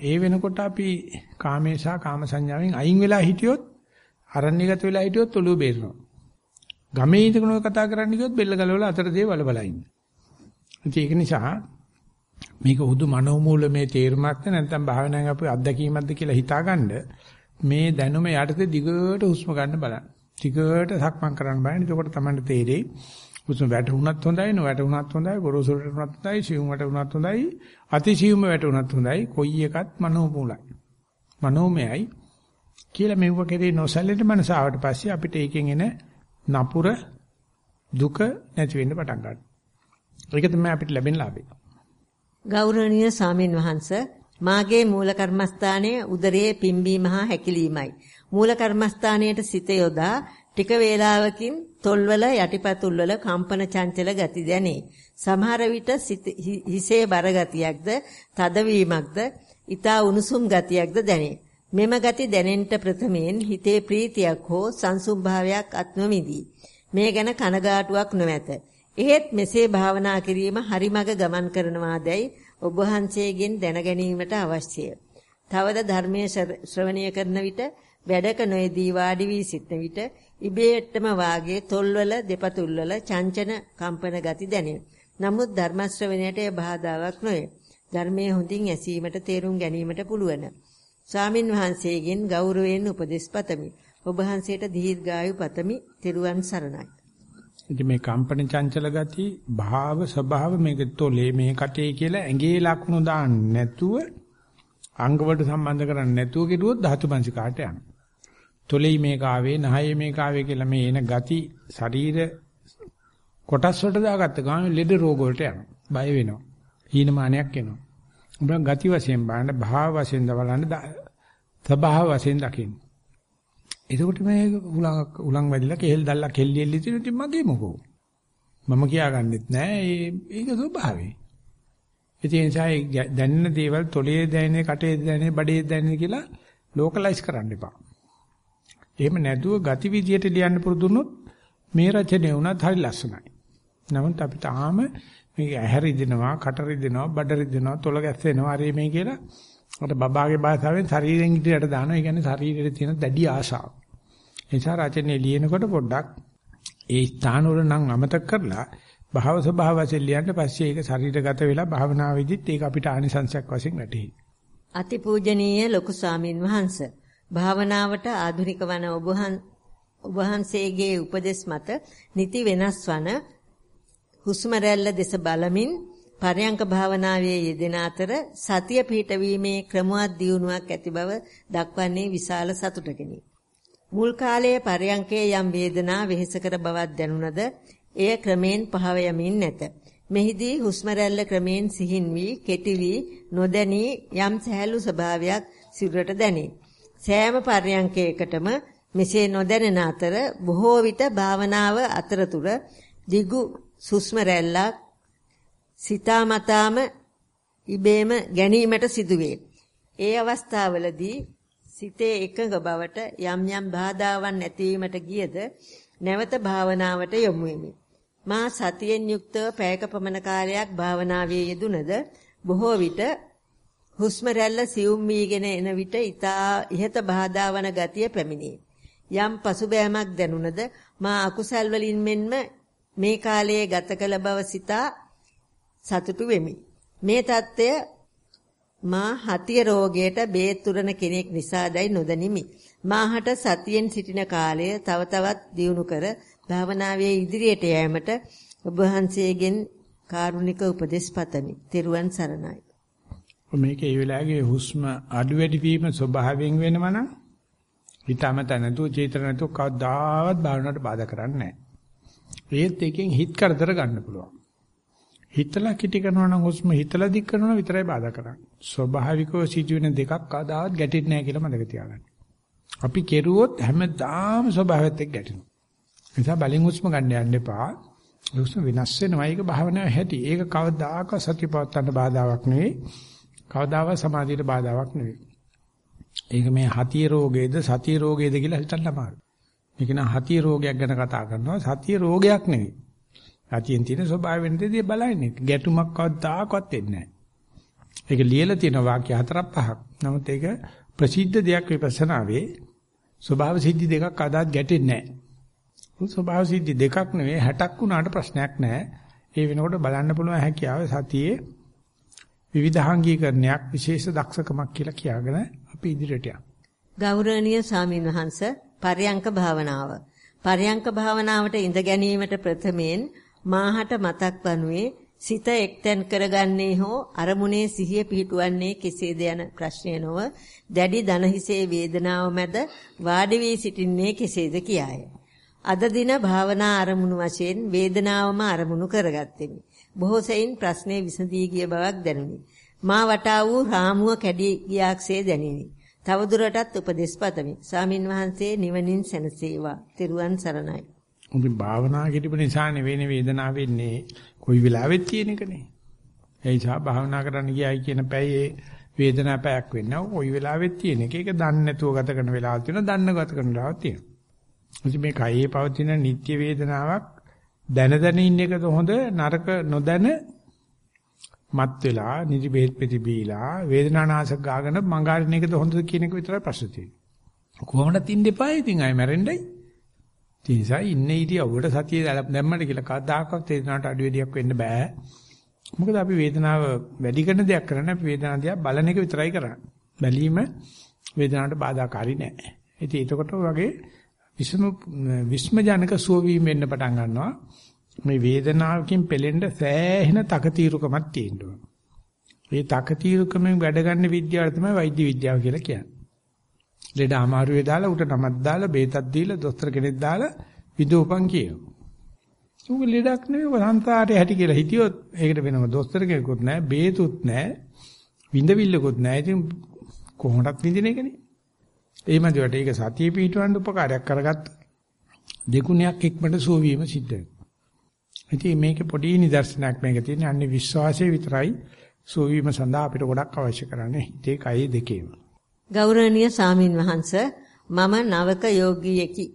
Speaker 1: ඒ වෙනකොට අපි කාමේශා කාම සංඥාවෙන් අයින් වෙලා හිටියොත් අරණ්‍යගත වෙලා හිටියොත් ඔළුව බේරෙනවා. ගමේ ඉඳගෙන කතා කරන්න ගියොත් බෙල්ල ගලවලා අතර දේ වල බල ඉන්න. ඒක නිසා මේක හුදු මනෝමූලමේ තේරුමක්ද නැත්නම් භාවනාවෙන් අපි අත්දැකීමක්ද කියලා හිතාගන්න මේ දැනුම යටතේ දිගට හුස්ම ගන්න බලන්න. දිගට සක්මන් කරන්න බලන්න. එතකොට තමයි තේරෙයි හුස්ම වැටුණත් හොඳයි නොවැටුණත් හොඳයි ගොරෝසුට වැටුණත් හොඳයි සියුම් වැටුණත් හොඳයි අතිසියුම් වැටුණත් හොඳයි කොයි එකත් මනෝමූලයි මනෝමයයි කියලා මෙව කෙරේ නොසැලෙන මනස ආවට පස්සේ අපිට ඒකෙන් එන නපුර දුක නැති වෙන්න පටන් ගන්නවා ඒක තමයි අපිට ලැබෙන ලාභය
Speaker 2: ගෞරවනීය සාමින් වහන්ස මාගේ මූල කර්මස්ථානයේ උදරයේ පිම්බීම හා හැකිලීමයි මූල කර්මස්ථානයේට සිත යොදා ටික වේලාවකින් තොල්වල යටිපතුල්වල කම්පන චංචල ගති දැනේ. සමහර විට හිසේ බර ගතියක්ද, තදවීමක්ද, ඊතා උණුසුම් ගතියක්ද දැනේ. මෙම ගති දැනෙන්නට ප්‍රථමයෙන් හිතේ ප්‍රීතියක් හෝ සංසුම් භාවයක් අත්නොමිදී. මේ ගැන කනගාටුවක් නොමැත. එහෙත් මෙසේ භාවනා කිරීම හරිමඟ ගමන් කරනවාදැයි ඔබ වහන්සේගෙන් දැන ගැනීමට අවශ්‍යය. තවද ධර්මයේ ශ්‍රවණය කරන විට වැඩක නොයේදී වාඩි වී සිටන විට ඉබේටම වාගේ තොල්වල දෙපතුල්වල චංචන කම්පන ගති දැනේ. නමුත් ධර්ම ශ්‍රවණයට එය බාධාවක් නොවේ. ධර්මයේ හොඳින් ඇසීමට තේරුම් ගැනීමට පුළුවන්. ස්වාමින් වහන්සේගෙන් ගෞරවයෙන් උපදෙස් පතමි. ඔබ වහන්සේට දීර්ඝායු පතමි. තෙරුවන් සරණයි.
Speaker 1: ඉතින් මේ කම්පන චංචල ගති භාව ස්වභාව මේක තොලේ මේ කටේ කියලා ඇඟේ ලක්ෂණ දාන්න නැතුව අංග වලට සම්බන්ධ කරන්නේ නැතුව කෙරුවොත් ධාතු මනසිකාට යනවා. තොලේ මේක ආවේ නහයේ මේක ආවේ කියලා මේ එන ගති ශරීර කොටස් වලට දාගත්ත ගමන් ලෙඩ රෝග වලට යනවා. බය වෙනවා. හීනමානයක් එනවා. උඹ ගති වශයෙන් බලන්න භාව වශයෙන් දවලන්න ස්වභාව වශයෙන් දකින්න. එතකොට මේ උලං උලං වැඩිලා කෙහෙල් දැල්ලා කෙල්ලි එල්ලි තියෙන ඉතින් මගේ මොකෝ. මම කියාගන්නෙත් නෑ ඒක ස්වභාවය. ඒ නිසා දැනෙන දේවල් තොලේ දැනෙන, කටේ දැනෙන, බඩේ දැනෙන කියලා ලෝකලයිස් කරන්න එපා. එහෙම නැතුව ගති විදියට ලියන්න පුරුදුනොත් මේ රචනය වුණත් හරි ලස්සනයි. නමුත් අපි තාම මේක ඇහැ රිදෙනවා, කට රිදෙනවා, බඩ රිදෙනවා, තොල ගැස්සෙනවා, හරි මේ කියලා අර බබාගේ භාෂාවෙන් ශරීරයෙන් ඉදිරියට දානවා. ඒ කියන්නේ ශරීරයේ තියෙන දැඩි ආශාව. ඒ නිසා රචනයේ ලියනකොට පොඩ්ඩක් ඒ ස්ථාන වල නම් අමතක කරලා භාව ස්වභාව වශයෙන් ලියන්න පස්සේ ඒක ශරීරගත වෙලා භාවනාවේදීත් ඒක අපිට ආනිසංශයක් වශයෙන් වැටහෙයි.
Speaker 2: අතිපූජනීය ලොකු ස්වාමින් වහන්සේ භාවනාවට ආධුනික වන ඔබ වහන්සේගේ උපදෙස් මත නිති වෙනස් වන හුස්ම රැල්ල දෙස බලමින් පරයන්ක භාවනාවේ යෙදෙන අතර සතිය පිහිටවීමේ ක්‍රමවත් දියුණුවක් ඇති බව දක්වන්නේ විශාල සතුටකිනි. මුල් කාලයේ පරයන්කේ යම් වේදනා වෙහෙසකර බවක් දැනුණද එය ක්‍රමෙන් පහව යමින් නැත. මෙහිදී හුස්ම රැල්ල ක්‍රමෙන් සිහින් වී කෙටි වී නොදැනී යම් සහැල්ලු ස්වභාවයක් සිරුරට දැනේ. සෑම පරයන්කයකටම මෙසේ නොදැනෙන අතර බොහෝ විට භාවනාව අතරතුර දිගු සුස්ම රැල්ලක් සිතාමතාම ඉබේම ගැනීමට සිදුවේ. ඒ අවස්ථාවලදී සිතේ එකඟ බවට යම් යම් බාධාවන් ඇතිවීමට ගියද නැවත භාවනාවට යොමු වෙමි. මා සතියෙන් යුක්තව පැයක පමණ කාලයක් භාවනාවේ යෙදුනද බොහෝ විට හුස්ම රැල්ල සියුම් වීගෙන එන විට ඊතා ඉහත බාධා වන ගතිය පැමිණේ. යම් පසුබෑමක් දැනුණද මා අකුසල් වලින් මෙන්ම මේ කාලයේ ගත කළ බව සිතා සතුටු වෙමි. මේ தত্ত্বය මා හතිය රෝගයට බේත් තුරන කෙනෙක් නිසාදයි නොදනිමි. මාහට සතියෙන් සිටින කාලය තව තවත් දියුණු කර භාවනාවේ ඉදිරියට යෑමට ඔබ වහන්සේගෙන් කාරුණික උපදෙස් පතමි. තෙරුවන් සරණයි.
Speaker 1: මේකේ ඒ වෙලාවේ හුස්ම අඩු වැඩි වීම ස්වභාවයෙන් වෙනවා නම් හිතමත නැතුව චේතන නැතුව කවදාවත් භාවනාවට බාධා කරන්නේ නැහැ. ඒත් එකෙන් හිත කරදර ගන්න පුළුවන්. හිතලා කිටි කරනවා නම් හුස්ම හිතලා දික් කරනවා විතරයි බාධා කරන්නේ. ස්වභාවිකව සිදුවෙන දෙකක් කවදාවත් ගැටෙන්නේ නැහැ කියලා මතක තියාගන්න. අපි කෙරුවොත් හැමදාම ස්වභාවයත් එක්ක ගැටෙනවා. ඒ නිසා බලෙන් හුස්ම ගන්න යන්න එපා. හුස්ම වෙනස් වෙනවා. ඒක භාවනාවේ හැටි. ඒක කවදාක සතිය පවත්වන්න බාධාවක් නෙවෙයි. කවදාවත් සමාධියට බාධාවක් නෙවෙයි. ඒක මේ හතිය රෝගයේද සතිය රෝගයේද කියලා හිතන්න අමාරුයි. මේක නා හතිය රෝගයක් ගැන කතා කරනවා. සතිය රෝගයක් නෙවෙයි. සතියෙන් තියෙන ස්වභාවයෙන් දෙදී බලන්නේ. ගැටුමක් කවදාකවත් වෙන්නේ නැහැ. ඒක ලියලා තියෙන වාක්‍ය හතරක් පහක්. නමුත් ඒක ප්‍රසිද්ධ දෙයක් විපස්සනාවේ ස්වභාව සිද්ධි දෙකක් අදාත් ගැටෙන්නේ නැහැ. ස්වභාව සිද්ධි දෙකක් නෙවෙයි 60ක් වුණාට ප්‍රශ්නයක් නැහැ. ඒ වෙනකොට බලන්න පුළුවන් හැකියාව සතියේ විවිධාංගීකරණයක් විශේෂ දක්ෂකමක් කියලා කියාගෙන අපි ඉදිරියට යමු.
Speaker 2: ගෞරවනීය ස්වාමීන් වහන්ස පරයන්ක භාවනාව. පරයන්ක භාවනාවට ඉඳ ගැනීමට ප්‍රථමයෙන් මාහට මතක් වනුවේ සිත එක්තෙන් කරගන්නේ හෝ අරමුණේ සිහිය පිහිටුවන්නේ කෙසේද යන ප්‍රශ්නය නොව දැඩි දනහිසේ වේදනාව මැද වාඩි වී සිටින්නේ කෙසේද කියාය. අද දින භාවනා අරමුණු වශයෙන් වේදනාවම අරමුණු කරගත්තෙමි. බොහෝ සෙයින් ප්‍රශ්නේ විසඳී ගිය බවක් දැනුනි. මා වටා වූ රාමුව කැඩී ගියාක්සේ දැනිනි. තවදුරටත් උපදෙස් පතමි. ස්වාමින් වහන්සේ නිවනින් සැනසේවා. තෙරුවන් සරණයි.
Speaker 1: උඹ භාවනා කිරීම නිසා නෙවෙයි වේදනාව වෙන්නේ. කොයි වෙලාවෙත් තියෙන එකනේ. ඒ නිසා භාවනා කරන්න ගියයි කියන පැයේ වේදනාව පැයක් වෙන්නේ. කොයි වෙලාවෙත් තියෙන එක. ඒක දන්නේ නැතුව ගත කරන වෙලාවක් තියෙනවා. දන්න ගත කරන වෙලාවක් තියෙනවා. ඉතින් මේ කයේ පවතින නිත්‍ය වේදනාවක් දැන දැන ඉන්න එකද හොඳ නරක නොදැන මත් වෙලා නිදි බෙහෙත් පෙති බීලා වේදනානාශක ගාගෙන මඟහරින එකද හොඳද කියන එක විතරයි ප්‍රශ්නේ තියෙන්නේ. කොහොමද ඉන්න එපා ඉතින් අය මැරෙන්නයි. ඒ නිසා ඉන්නේ ඉතියවට සතිය දැම්මට කියලා කවදාකවත් වේදනාවට අඩු වෙඩියක් වෙන්න බෑ. මොකද අපි වේදනාව වැඩි කරන දෙයක් කරන්නේ අපි වේදනාව දිහා බලන එක විතරයි කරන්නේ. බැලීම වේදනාවට බාධාකාරී නෑ. ඉතින් ඒකට වගේ විසම විස්මජනක සුවවීම වෙන්න පටන් ගන්නවා. මේ වේදනාවකින් පෙලෙන්න සෑහෙන තකතිරුකමක් තියෙනවා. මේ තකතිරුකමෙන් වැඩ ගන්න විද්‍යාව තමයි වෛද්‍ය විද්‍යාව කියලා කියන්නේ. ලෙඩ අමාරුවේ දාලා උට නමක් දාලා බේතක් දීලා දොස්තර කෙනෙක් දාලා විදෝපන් කියනවා. උග ලෙඩක් නෙවෙයි සංසාරේ හැටි කියලා හිතියොත් ඒකට වෙනම දොස්තර කෙනෙකුත් නැහැ බේතුත් නැහැ විඳවිල්ලකුත් නැහැ ඉතින් කොහොමදත් විඳින එකනේ. ඒ මැදට ඒක සතිය පිටවන්න උපකාරයක් කරගත්ත දෙගුණයක් ඉක්මනට සුව වීම සිද්ධ වෙනවා. ඉතින් මේකේ පොඩි නිදර්ශනයක් මේක තියෙන්නේ අන්නේ විශ්වාසයේ විතරයි සුව වීම සඳහා අපිට ගොඩක් අවශ්‍ය කරන්නේ හිතේ කයේ දෙකේම.
Speaker 2: ගෞරවනීය සාමින් වහන්ස මම නවක යෝගියෙකි.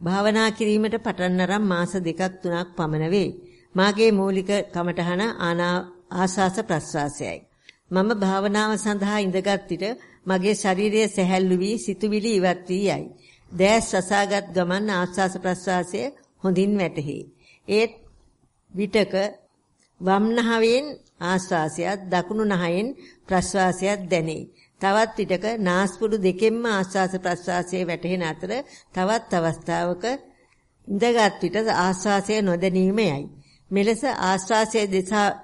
Speaker 2: භාවනා කිරීමට පටන් අරන් මාස දෙකක් තුනක් පමණ වේ. මාගේ මූලික කමඨහන ආනාසාස ප්‍රස්වාසයයි. මම භාවනාව සඳහා ඉඳගත් විට මගේ ශරීරය සැහැල්ලු වී සිතුවිලි ඉවත් වී යයි. දැස් සසාගත් ගමන් ආස්වාස ප්‍රස්වාසය හොඳින් වැටහි. ඒත් විටක වම් නහයෙන් ආස්වාසයත් දකුණු නහයෙන් ප්‍රස්වාසයත් දැනේ. තවත් විටක නාස්පුඩු දෙකෙන්ම ආස්වාස ප්‍රස්වාසයේ වැටෙන අතර තවත් අවස්ථාවක ඉඳගත් විට ආස්වාසය නොදැනීමයි. මෙලෙස ආස්වාසයේ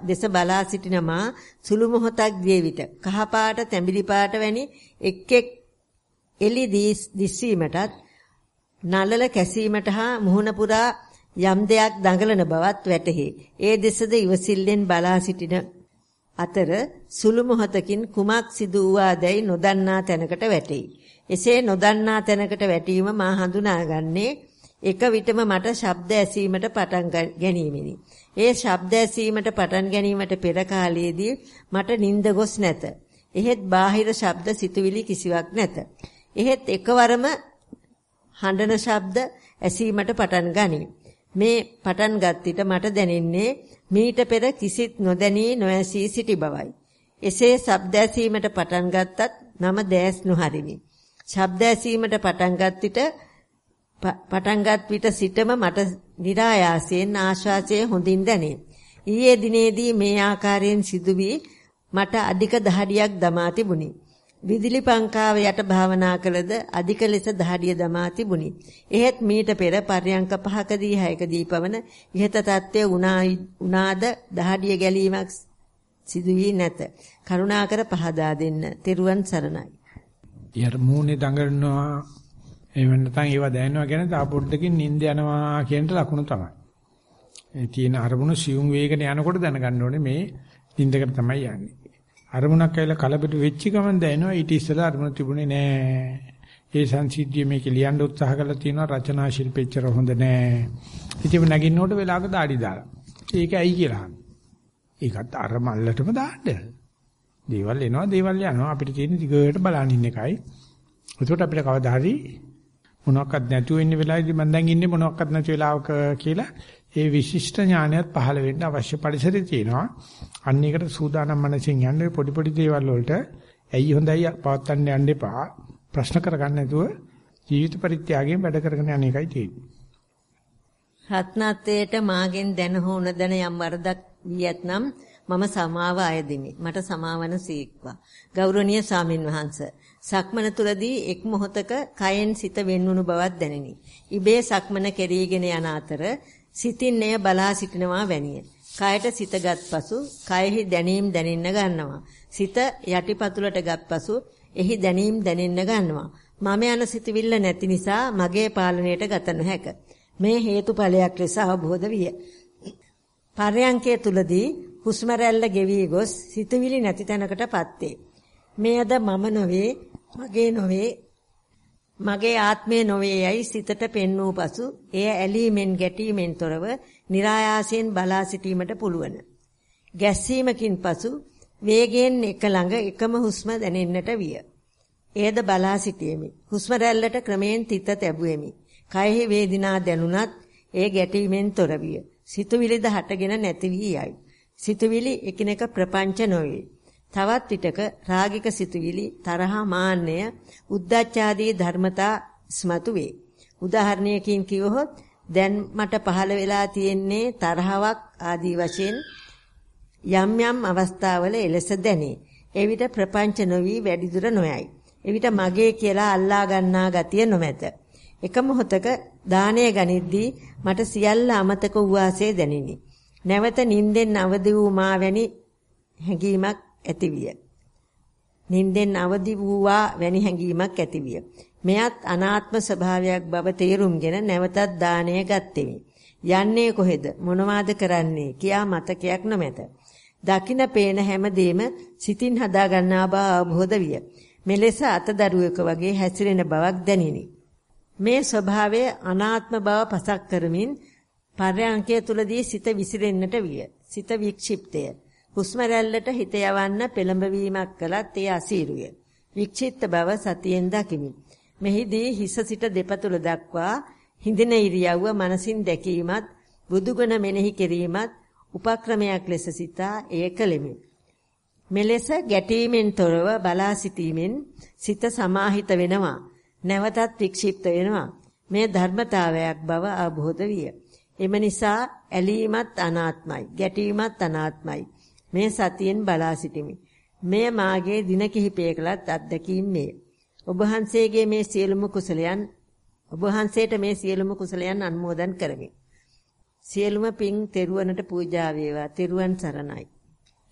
Speaker 2: දෙස බලා සිටින මා සුළු මොහොතක් ගිය විට කහපාට තැඹිලි පාට වැනි එක් එක් එලි දිස්වීමටත් නලල කැසීමට හා මුහුණ පුරා යම් දෙයක් දඟලන බවත් වැටහි. ඒ දෙසද ඉවසිල්ලෙන් බලා සිටින අතර සුළු මොහතකින් කුමක් සිදු වූවාදැයි නොදන්නා තැනකට වැටෙයි. එසේ නොදන්නා තැනකට වැටීම මා හඳුනාගන්නේ එක විටම මට ශබ්ද ඇසීමට පටන් ගැනීමෙනි. ඒ ශබ්ද ඇසීමට පටන් ගැනීමට පෙර කාලයේදී මට නිින්ද ගොස් නැත. එහෙත් බාහිර ශබ්ද සිතුවිලි කිසිවක් නැත. එහෙත් එකවරම හඬන ශබ්ද ඇසීමට පටන් ගනී. මේ පටන් ගත් මට දැනෙන්නේ මීට පෙර කිසිත් නොදැනී නොඇසී සිටි බවයි. එසේ ශබ්ද ඇසීමට පටන් ගත්තත් නම දැස් නොහරිමි. ශබ්ද ඇසීමට පටන් ගත් විට පටන්ගත් විට සිටම මට નિરાයාසයෙන් ආශ්වාසය හොඳින් දැනේ. ඊයේ දිනේදී මේ ආකාරයෙන් සිදු වී මට අධික දහඩියක් දමා තිබුණි. විදුලි පංකාව යට භාවනා කළද අධික ලෙස දහඩිය දමා තිබුණි. එහෙත් මීට පෙර පර්යංක 5කදී 6කදී පවන ඉහත தත්ත්වය උනාද දහඩිය ගැලීමක් සිදු වී නැත. කරුණාකර පහදා දෙන්න. තෙරුවන් සරණයි.
Speaker 1: යර මූණේ දඟලනවා එහෙම නැත්නම් ඒවා දැනෙනවා කියන තා පොඩ්ඩකින් නිින්ද යනවා කියන ලකුණු තමයි. ඒ තියෙන අරමුණු සියුම් වේගන යනකොට දැනගන්න ඕනේ මේ නිින්දකට තමයි යන්නේ. අරමුණක් ඇවිල්ලා කලබල වෙච්ච ගමන් දැනෙනවා ඊට ඉස්සෙල්ලා අරමුණ තිබුණේ නෑ. ඒ සංසිද්ධිය මේක ලියන්න උත්සාහ කරලා තියෙනවා රචනා ශිල්පෙච්චර හොඳ නෑ. ඉතින් නගින්නකොට වෙලාවක දාඩි දාලා. ඒක ඇයි කියලා අහනවා. ඒකත් අර මල්ලටම දාන්න. දේවල් එනවා දේවල් යනවා අපිට තියෙන දිගට බලන් ඉන්න එකයි. එතකොට අපිට කවදා හරි මොනවාක්වත් නැතුව ඉන්න වෙලාවේදී මම දැන් ඉන්නේ මොනවාක්වත් නැති වෙලාවක කියලා ඒ විශිෂ්ට ඥානයත් පහළ වෙන්න අවශ්‍ය පරිසරය තියෙනවා. අන්න ඒකට සූදානම් මනසින් යන්නේ පොඩි පොඩි දේවල් වලට ඇයි හොඳයි පවත්තන්න යන්න එපා. ප්‍රශ්න කරගන්න නැතුව ජීවිත පරිත්‍යාගයෙන් වැඩ කරගෙන යන එකයි තියෙන්නේ.
Speaker 2: රත්නත්වයට මාගෙන් දැන හොන දැන යම් වරදක් වියත්නම් මම සමාව අයදිමි. මට සමාවන සීක්වා. ගෞරවනීය සාමින් වහන්සේ සක්මන තුලදී එක් මොහොතක කයෙන් සිත වෙන්වුණු බවක් දැනිනි. ඉබේ සක්මන කෙරීගෙන යන අතර සිතින් එය බලා සිටිනවා වැනිය. කයට සිතගත් පසු කයෙහි දැනීම් දැනෙන්න ගන්නවා. සිත යටිපතුලට ගත් පසු එහි දැනීම් දැනෙන්න ගන්නවා. මම යන සිතවිල්ල නැති නිසා මගේ පාලනයට ගත නොහැක. මේ හේතුඵලයක් ලෙස අවබෝධ විය. පර්යංකයේ තුලදී හුස්ම රැල්ල ගෙවි ගොස් සිතවිලි නැති තැනකටපත් වේ. මෙයද මම නොවේ මගේ නොවේ මගේ ආත්මය නොවේ යයි සිතට පෙන්වූ පසු එය ඇලීමෙන් ගැටීමෙන් තොරව નિરાයාසයෙන් බලා සිටීමට පුළුවන්. ගැස්සීමකින් පසු වේගයෙන් එක ළඟ එකම හුස්ම දැනෙන්නට විය. එයද බලා සිටීමේ. හුස්ම රැල්ලට ක්‍රමයෙන් තිත තැබුවෙමි. කයෙහි වේදිනා දැනුණත් ඒ ගැටීමෙන් තොර විය. සිතුවිලිද හටගෙන නැති වී යයි. සිතුවිලි එකිනෙක ප්‍රපංච නොවේ. තවත් විටක රාගික සිතුවිලි, තරහ, මාන්නය, උද්දච්ච ධර්මතා ස්මතු වේ. උදාහරණයකින් කිවහොත් දැන් මට පහළ වෙලා තියෙන්නේ තරහවක් ආදී වශයෙන් යම් යම් අවස්ථාවල එලෙස දැනේ. එවිට ප්‍රපංච නොවි වැඩිදුර නොයයි. එවිට මගේ කියලා අල්ලා ගන්නා ගතිය නොමැත. එක මොහොතක දාණය ගනිද්දී මට සියල්ල අමතක වූ වාසේ දැනිනි. නැවත නිින්දෙන් අවදි වූ මා වැනි හැඟීමක් ඇතිවිය. නිින්දෙන් අවදි වූවා වැනි හැඟීමක් ඇතිවිය. මෙයත් අනාත්ම ස්වභාවයක් බව තේරුම්ගෙන නැවතත් දාණය ගත්ෙමි. යන්නේ කොහෙද මොනවාද කරන්නේ කියා මතකයක් නොමැත. දකින පේන හැමදේම සිතින් හදා ගන්නා බව අවබෝධ විය. මෙලෙස අතදරුවෙක වගේ හැසිරෙන බවක් දැනිනි. මේ ස්වභාවය අනාත්ම බව පසක් කරමින් පර්යංකය තුලදී සිත විසිරෙන්නට විය. සිත වික්ෂිප්තය. හුස්ම රැල්ලට හිත යවන්න පෙළඹවීමක් කළත් ඒ අසීරුය. වික්ෂිප්ත බව සතියෙන් දකිමි. මෙහිදී හිස සිට දෙපතුල දක්වා හිඳින ඉරියව්ව මනසින් දැකීමත් බුදුගුණ මෙනෙහි කිරීමත් උපක්‍රමයක් ලෙස සිතා එය කළෙමි. මෙලෙස ගැටීමෙන් තොරව බලා සිටීමෙන් සිත සමාහිත වෙනවා. නැවතත් වික්ෂිප්ත වෙනවා. මේ ධර්මතාවයක් බව අවබෝධ විය. එම නිසා ඇලීමත් අනාත්මයි, ගැටීමත් අනාත්මයි. මේ සතියෙන් බලා සිටිමි. මෙය මාගේ දින කිහිපයකලත් අත්දැකීම් මේ. ඔබ වහන්සේගේ මේ සියලුම කුසලයන් ඔබ වහන්සේට මේ සියලුම කුසලයන් අනුමෝදන් කරමි. සියලුම පින් තෙරුවනට පූජා වේවා. තෙරුවන් සරණයි.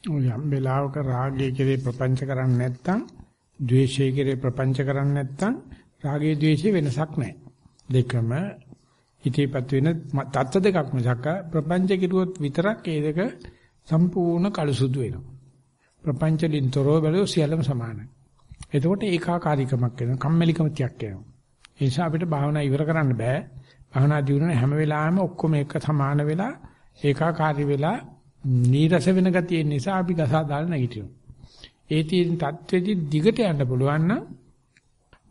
Speaker 1: යම් වෙලාවක රාගය කෙරේ ප්‍රපංච කරන්නේ නැත්නම්, ද්වේෂය කෙරේ ප්‍රපංච කරන්නේ නැත්නම්, රාගයේ ද්වේෂයේ වෙනසක් නැහැ. දෙකම හිතේපත් වෙන තත්ත්ව දෙකක් මිසක් ප්‍රපංච කිරුවොත් විතරක් ඒ දෙක සම්පූර්ණ කලසුදු වෙනවා. ප්‍රපංචලින් තොරව බැලුවොත් සියල්ලම සමානයි. එතකොට ඒකාකාරීකමක් වෙනවා. කම්මැලිකම තියක් එනවා. ඒ නිසා අපිට භාවනා ඉවර කරන්න බෑ. භාවනා දියුණුව හැම වෙලාවෙම ඔක්කොම එක සමාන වෙලා ඒකාකාරී වෙලා නීරස වෙන ගතිය නිසා අපි ගසා දාලා නැගිටිනවා. ඒ තියෙන தත්වෙදි දිගට යන්න පුළුවන් නම්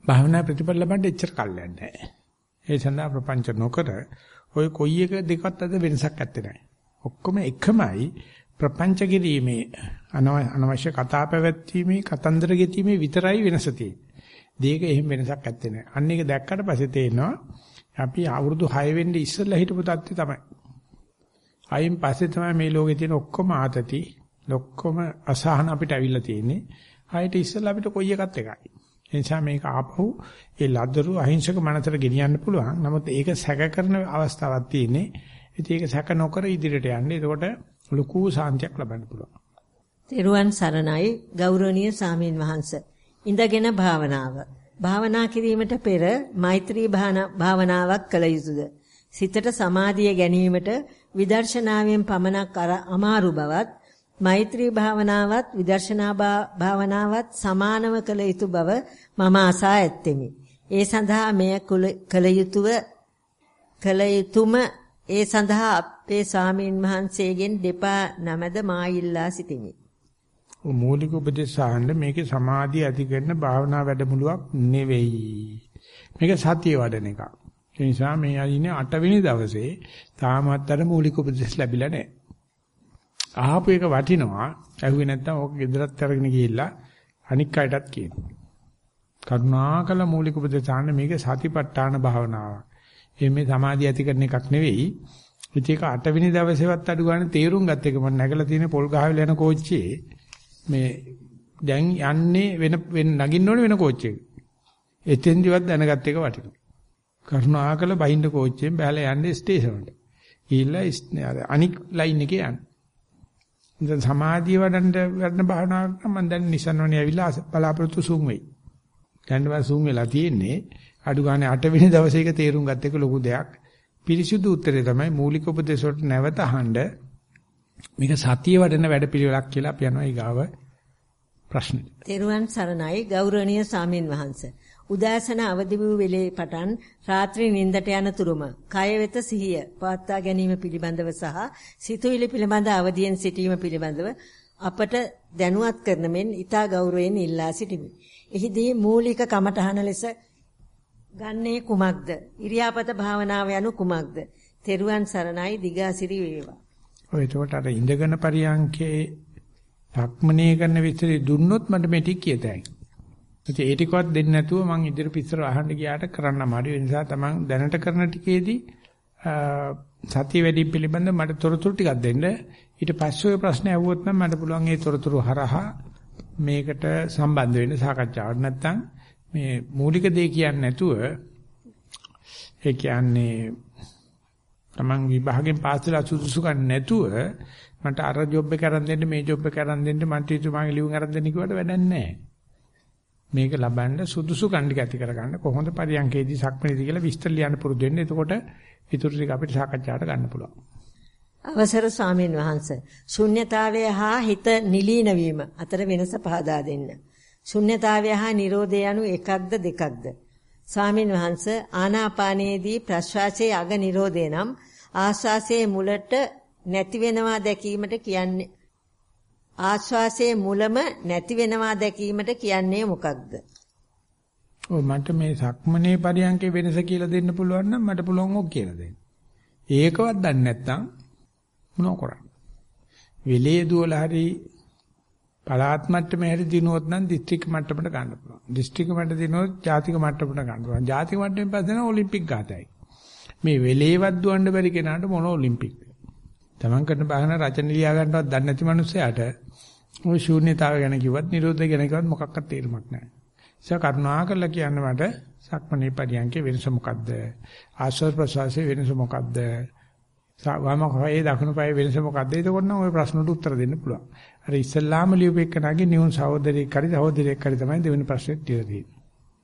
Speaker 1: භාවනා ප්‍රතිඵල ලබන්න එච්චර කල් යන්නේ ඒ සඳහා ප්‍රපංච නොකර ඔය කොයි එක දෙකත් අතර වෙනසක් නැත්තේ නෑ. ඔක්කොම එකමයි ප්‍රපංච කිරීමේ අනවශ්‍ය කතා පැවැත්වීමේ කතන්දර ගෙතීමේ විතරයි වෙනස තියෙන්නේ. දෙයක එහෙම වෙනසක් නැත්තේ නෑ. අන්න ඒක දැක්කට පස්සේ තේරෙනවා අපි අවුරුදු 6 වෙන්න ඉස්සෙල්ලා හිටපු තත්ත්වය තමයි. අයින් පස්සේ තමයි මේ ලෝකේ තියෙන ඔක්කොම ආතති, ඔක්කොම අසහන අපිට අවිල්ලා තියෙන්නේ. ආයෙත් ඉස්සෙල්ලා අපිට කොයි එකත් එකයි. ඒ නිසා මේක ආපහු ඒ ලද්දරු අහිංසක මනසට ගෙනියන්න පුළුවන්. නමුත් ඒක සැක කරන අවස්ථාවක් තියෙන්නේ. ඉතින් ඒක සැක නොකර ඉදිරියට යන්න. එතකොට ලොකු සාන්තියක් ලබන්න පුළුවන්.
Speaker 2: තෙරුවන් සරණයි ගෞරවනීය සාමීන් වහන්ස. ඉඳගෙන භාවනාව. භාවනා කිරීමට පෙර මෛත්‍රී භාවනාවක් කළ යුතුද? සිතට සමාධිය ගැනීමට විදර්ශනාවෙන් පමණක් අමාරු බවත් මෛත්‍රී භාවනාවත් විදර්ශනා භාවනාවත් සමානව කළ යුතු බව මම අසා ඇත්තෙමි. ඒ සඳහා මෙය කළ යුතුව කළ යුතුම ඒ සඳහා අපේ ස්වාමීන් වහන්සේගෙන් දෙපා නමද මා ඉල්ලා සිටිමි.
Speaker 1: මූලික උපදේශ අහන්න මේකේ සමාධිය ඇති කරන භාවනා වැඩමුළුවක් නෙවෙයි. මේක සතිය වඩන එකක්. ඒ නිසා මේ අදිනේ 8 වෙනි දවසේ තාමත් අර මූලික උපදේශ ලැබිලා නැහැ. අහපු එක වටිනවා. ඇහුවේ නැත්නම් ඕක ගෙදරත් අරගෙන ගිහිල්ලා අනික් අයටත් කියනවා. කරුණාකල මූලික උපදේශ අහන්න මේක සතිපට්ඨාන භාවනාවක්. මේ සමාධිය ඇති කරන එකක් නෙවෙයි. ඉතින් ඒක 8 වෙනි දවසේවත් අඩු ගන්න තේරුම් ගත්ත එක මම නැගලා තියෙන පොල් ගහවිල යන කෝච්චියේ මේ දැන් යන්නේ වෙන වෙන නගින්න ඕනේ වෙන කෝච්චියක. එතෙන්දිවත් දැනගත් එක වටිනවා. කරුණාකර බහින්න කෝච්චියෙන් බහලා යන්නේ ස්ටේෂන් එකට. ගිහිල්ලා අනික් ලයින් එකේ යන්න. දැන් සමාධිය වඩන්න වැඩන භාවනාවක් නම් මම දැන් නිසන්වනේ ඇවිල්ලා බලාපොරොත්තු සුන් වෙයි. දැන් මම සුන් වෙලා තියෙන්නේ අඩු ගානේ 8 වෙනි දවසේ එක තේරුම් ගත්ත එක ලොකු දෙයක්. පිරිසුදු උත්තරේ තමයි මූලික උපදේශ වලට නැවත අහන්න මේක සතිය වඩන වැඩපිළිවෙලක් කියලා අපි යනවා ඊගාව ප්‍රශ්නෙට.
Speaker 2: තෙරුවන් සරණයි ගෞරවනීය සාමින් වහන්සේ. උදෑසන අවදි වූ වෙලේ පටන් රාත්‍රී නිින්දට යන තුරුම කය වෙත සිහිය පවත්වා ගැනීම පිළිබඳව සහ සිතුවිලි පිළිබඳ අවදියෙන් සිටීම පිළිබඳව අපට දැනුවත් කරන මෙන් ඊතා ගෞරවයෙන් ඉල්ලා සිටිමි. එහිදී මූලික කමඨහන ලෙස ගන්නේ කුමක්ද? ඉරියාපත භාවනාව යනු කුමක්ද? තෙරුවන් සරණයි දිගාසිරි වේවා.
Speaker 1: ඔය එතකොට අර ඉඳගෙන පරියන්කේ සක්මනේ කරන විස්තරي දුන්නොත් මට මේ ටික කියතයි. ඉතින් ඒ ටිකවත් දෙන්නේ නැතුව මං ඉදිරි පිස්සර අහන්න ගියාට කරන්න අමාරුයි. ඒ නිසා තමන් දැනට කරන ටිකේදී සතිය වැඩි පිළිබඳ මට තොරතුරු ටිකක් දෙන්න. ඊට පස්සේ ඔය ප්‍රශ්න ඇහුවොත් නම් මට පුළුවන් ඒ තොරතුරු හරහා මේකට සම්බන්ධ වෙන්න සාකච්ඡාවට. නැත්තම් මේ මූලික දේ කියන්නේ නැතුව ඒ කියන්නේ තමන් විභාගයෙන් පාස් වෙලා සුදුසුකම් නැතුව මට අර ජොබ් එක කරන් දෙන්න මේ ජොබ් එක කරන් දෙන්න මන්ට ඉතුමාගේ ලියුම් අරන් දෙන්න කිව්වට වැඩක් නැහැ. මේක ලබන්න සුදුසු කණ්ඩික ඇති කරගන්න කොහොමද පරියන්කේදී සක්මනේදී කියලා විස්තර ලියන්න පුරුදු වෙන්න. එතකොට ඊටු ටික අපිට සාකච්ඡාවට ගන්න පුළුවන්.
Speaker 2: අවසර ස්වාමීන් වහන්ස ශුන්්‍යතාවය හා හිත නිලීන වීම අතර වෙනස පහදා දෙන්න. ශුන්්‍යතාවය හා Nirodha යනු එකක්ද දෙකක්ද? ස්වාමීන් වහන්ස ආනාපානයේදී ප්‍රශ්වාසයේ අග Nirodhe නම් ආශ්වාසයේ මුලට නැති වෙනවා දැකීමට කියන්නේ ආශ්වාසයේ මුලම නැති වෙනවා දැකීමට කියන්නේ මොකක්ද?
Speaker 1: ඔව් මට මේ සක්මනේ පරියන්කේ වෙනස කියලා දෙන්න පුළුවන් නම් මට පුළුවන් ඕක කියලා දෙන්න. ඒකවත් දන්නේ නැත්නම් මොනව කරන්නේ? වෙලේ දුවලා හරි පළාත් මට්ටමේ හරි දිනුවොත් නම් දිස්ත්‍රික්ක මට්ටමට ගන්න පුළුවන්. දිස්ත්‍රික්ක මට්ටම දිනුවොත් ජාතික මට්ටමට ගන්න පුළුවන්. ජාතික මට්ටමෙන් පස්සේ නම් ඔලිම්පික් ගාතයි. මේ වෙලේවත් දුවන්න බැරි කෙනාට මොන ඔලිම්පික්ද? Taman කරන බාහන රචන ලියා ගන්නවත් දන්නේ නැති මනුස්සයාට ওই ශූන්‍යතාවය ගැන කිව්වත් නිරෝධය ගැන කිව්වත් මොකක්වත් තේරුමක් නැහැ. ඒක කරුණාකරලා කියන්න මට සක්මණේ පරියන්කේ වෙනස මොකද්ද? ආශ්වාස ප්‍රශ්වාසයේ වෙනස මොකද්ද? වම කයේ දකුණු පායේ වෙනස මොකද්ද? එතකොට නම් ওই ප්‍රශ්නට උත්තර දෙන්න පුළුවන්. අර ඉස්ලාම ලියුපෙක්කනාගේ නියුන් සහෝදරයෙක් හරි සහෝදරියෙක් හරි තමයි දෙවෙනි ප්‍රශ්නෙත් තියෙන්නේ.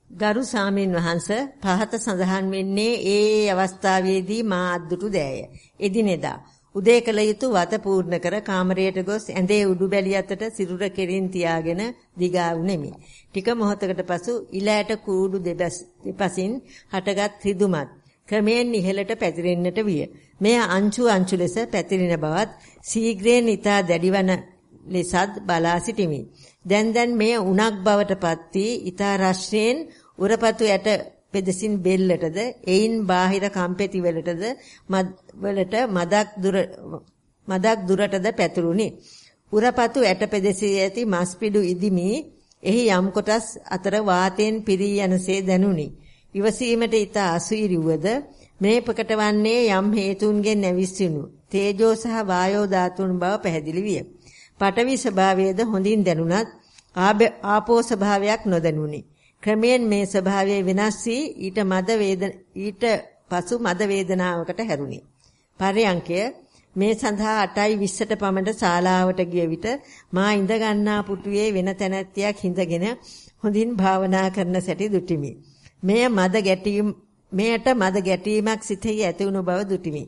Speaker 2: ගරු සාමීන් වහන්ස පහත සඳහන් වෙන්නේ ඒ අවස්ථාවේදී මා අද්දුටු දෑය. එදිනෙදා උදේ කළ යුතු වත පූර්ණ කර කාමරයට ගොස් ඇඳේ උඩු බැලිය අතට සිරුර කෙරින් තියාගෙන දිගා වුනේමි. ටික මොහොතකට පසු ඉලෑට කූඩු දෙපසින් හටගත් රිදුමත් ක්‍රමයෙන් ඉහළට පැතිරෙන්නට විය. මෙය අංචු අංචු ලෙස පැතිරෙන බවත් සීග්‍රයෙන් ඊතා දැඩිවන ලෙසත් බලා සිටිමි. දැන් දැන් මෙය උණක් බවට පත් වී ඊතා රශ්මියෙන් උරපතු යට පෙදසින් බෙල්ලටද එයින් බාහිර කම්පෙති වලටද වලට මදක් දුර මදක් දුරටද පැතුරුනි. උරපතු ඇට පෙදෙසී ඇති මස්පිඩු ඉදිමි එහි යම් කොටස් අතර වාතයෙන් පිරී යනසේ දැනුනි. ඉවසීමට ඊට අසීරිවද මේ ප්‍රකට වන්නේ යම් හේතුන්ගෙන් නැවිස්සුණු තේජෝ සහ වායෝ ධාතුන් බව පැහැදිලි විය. පඨවි ස්වභාවයේද හොඳින් දැනුණත් ආපෝ ස්වභාවයක් නොදැනුනි. ක්‍රමයෙන් මේ ස්වභාවය වෙනස් වී ඊට මද වේදන ඊට පසු මද වේදනාවකට හැරුණි. පරයන්කය මේ සඳහා 8:20ට පමණ ශාලාවට ගිය විට මා ඉඳ ගන්නා පුටුවේ වෙන තැනැත්තියක් හිඳගෙන හොඳින් භාවනා කරන සැටි දුටිමි. මෙය මද ගැටීම් මෙයට මද ගැටීමක් සිතෙහි ඇති වුණු බව දුටිමි.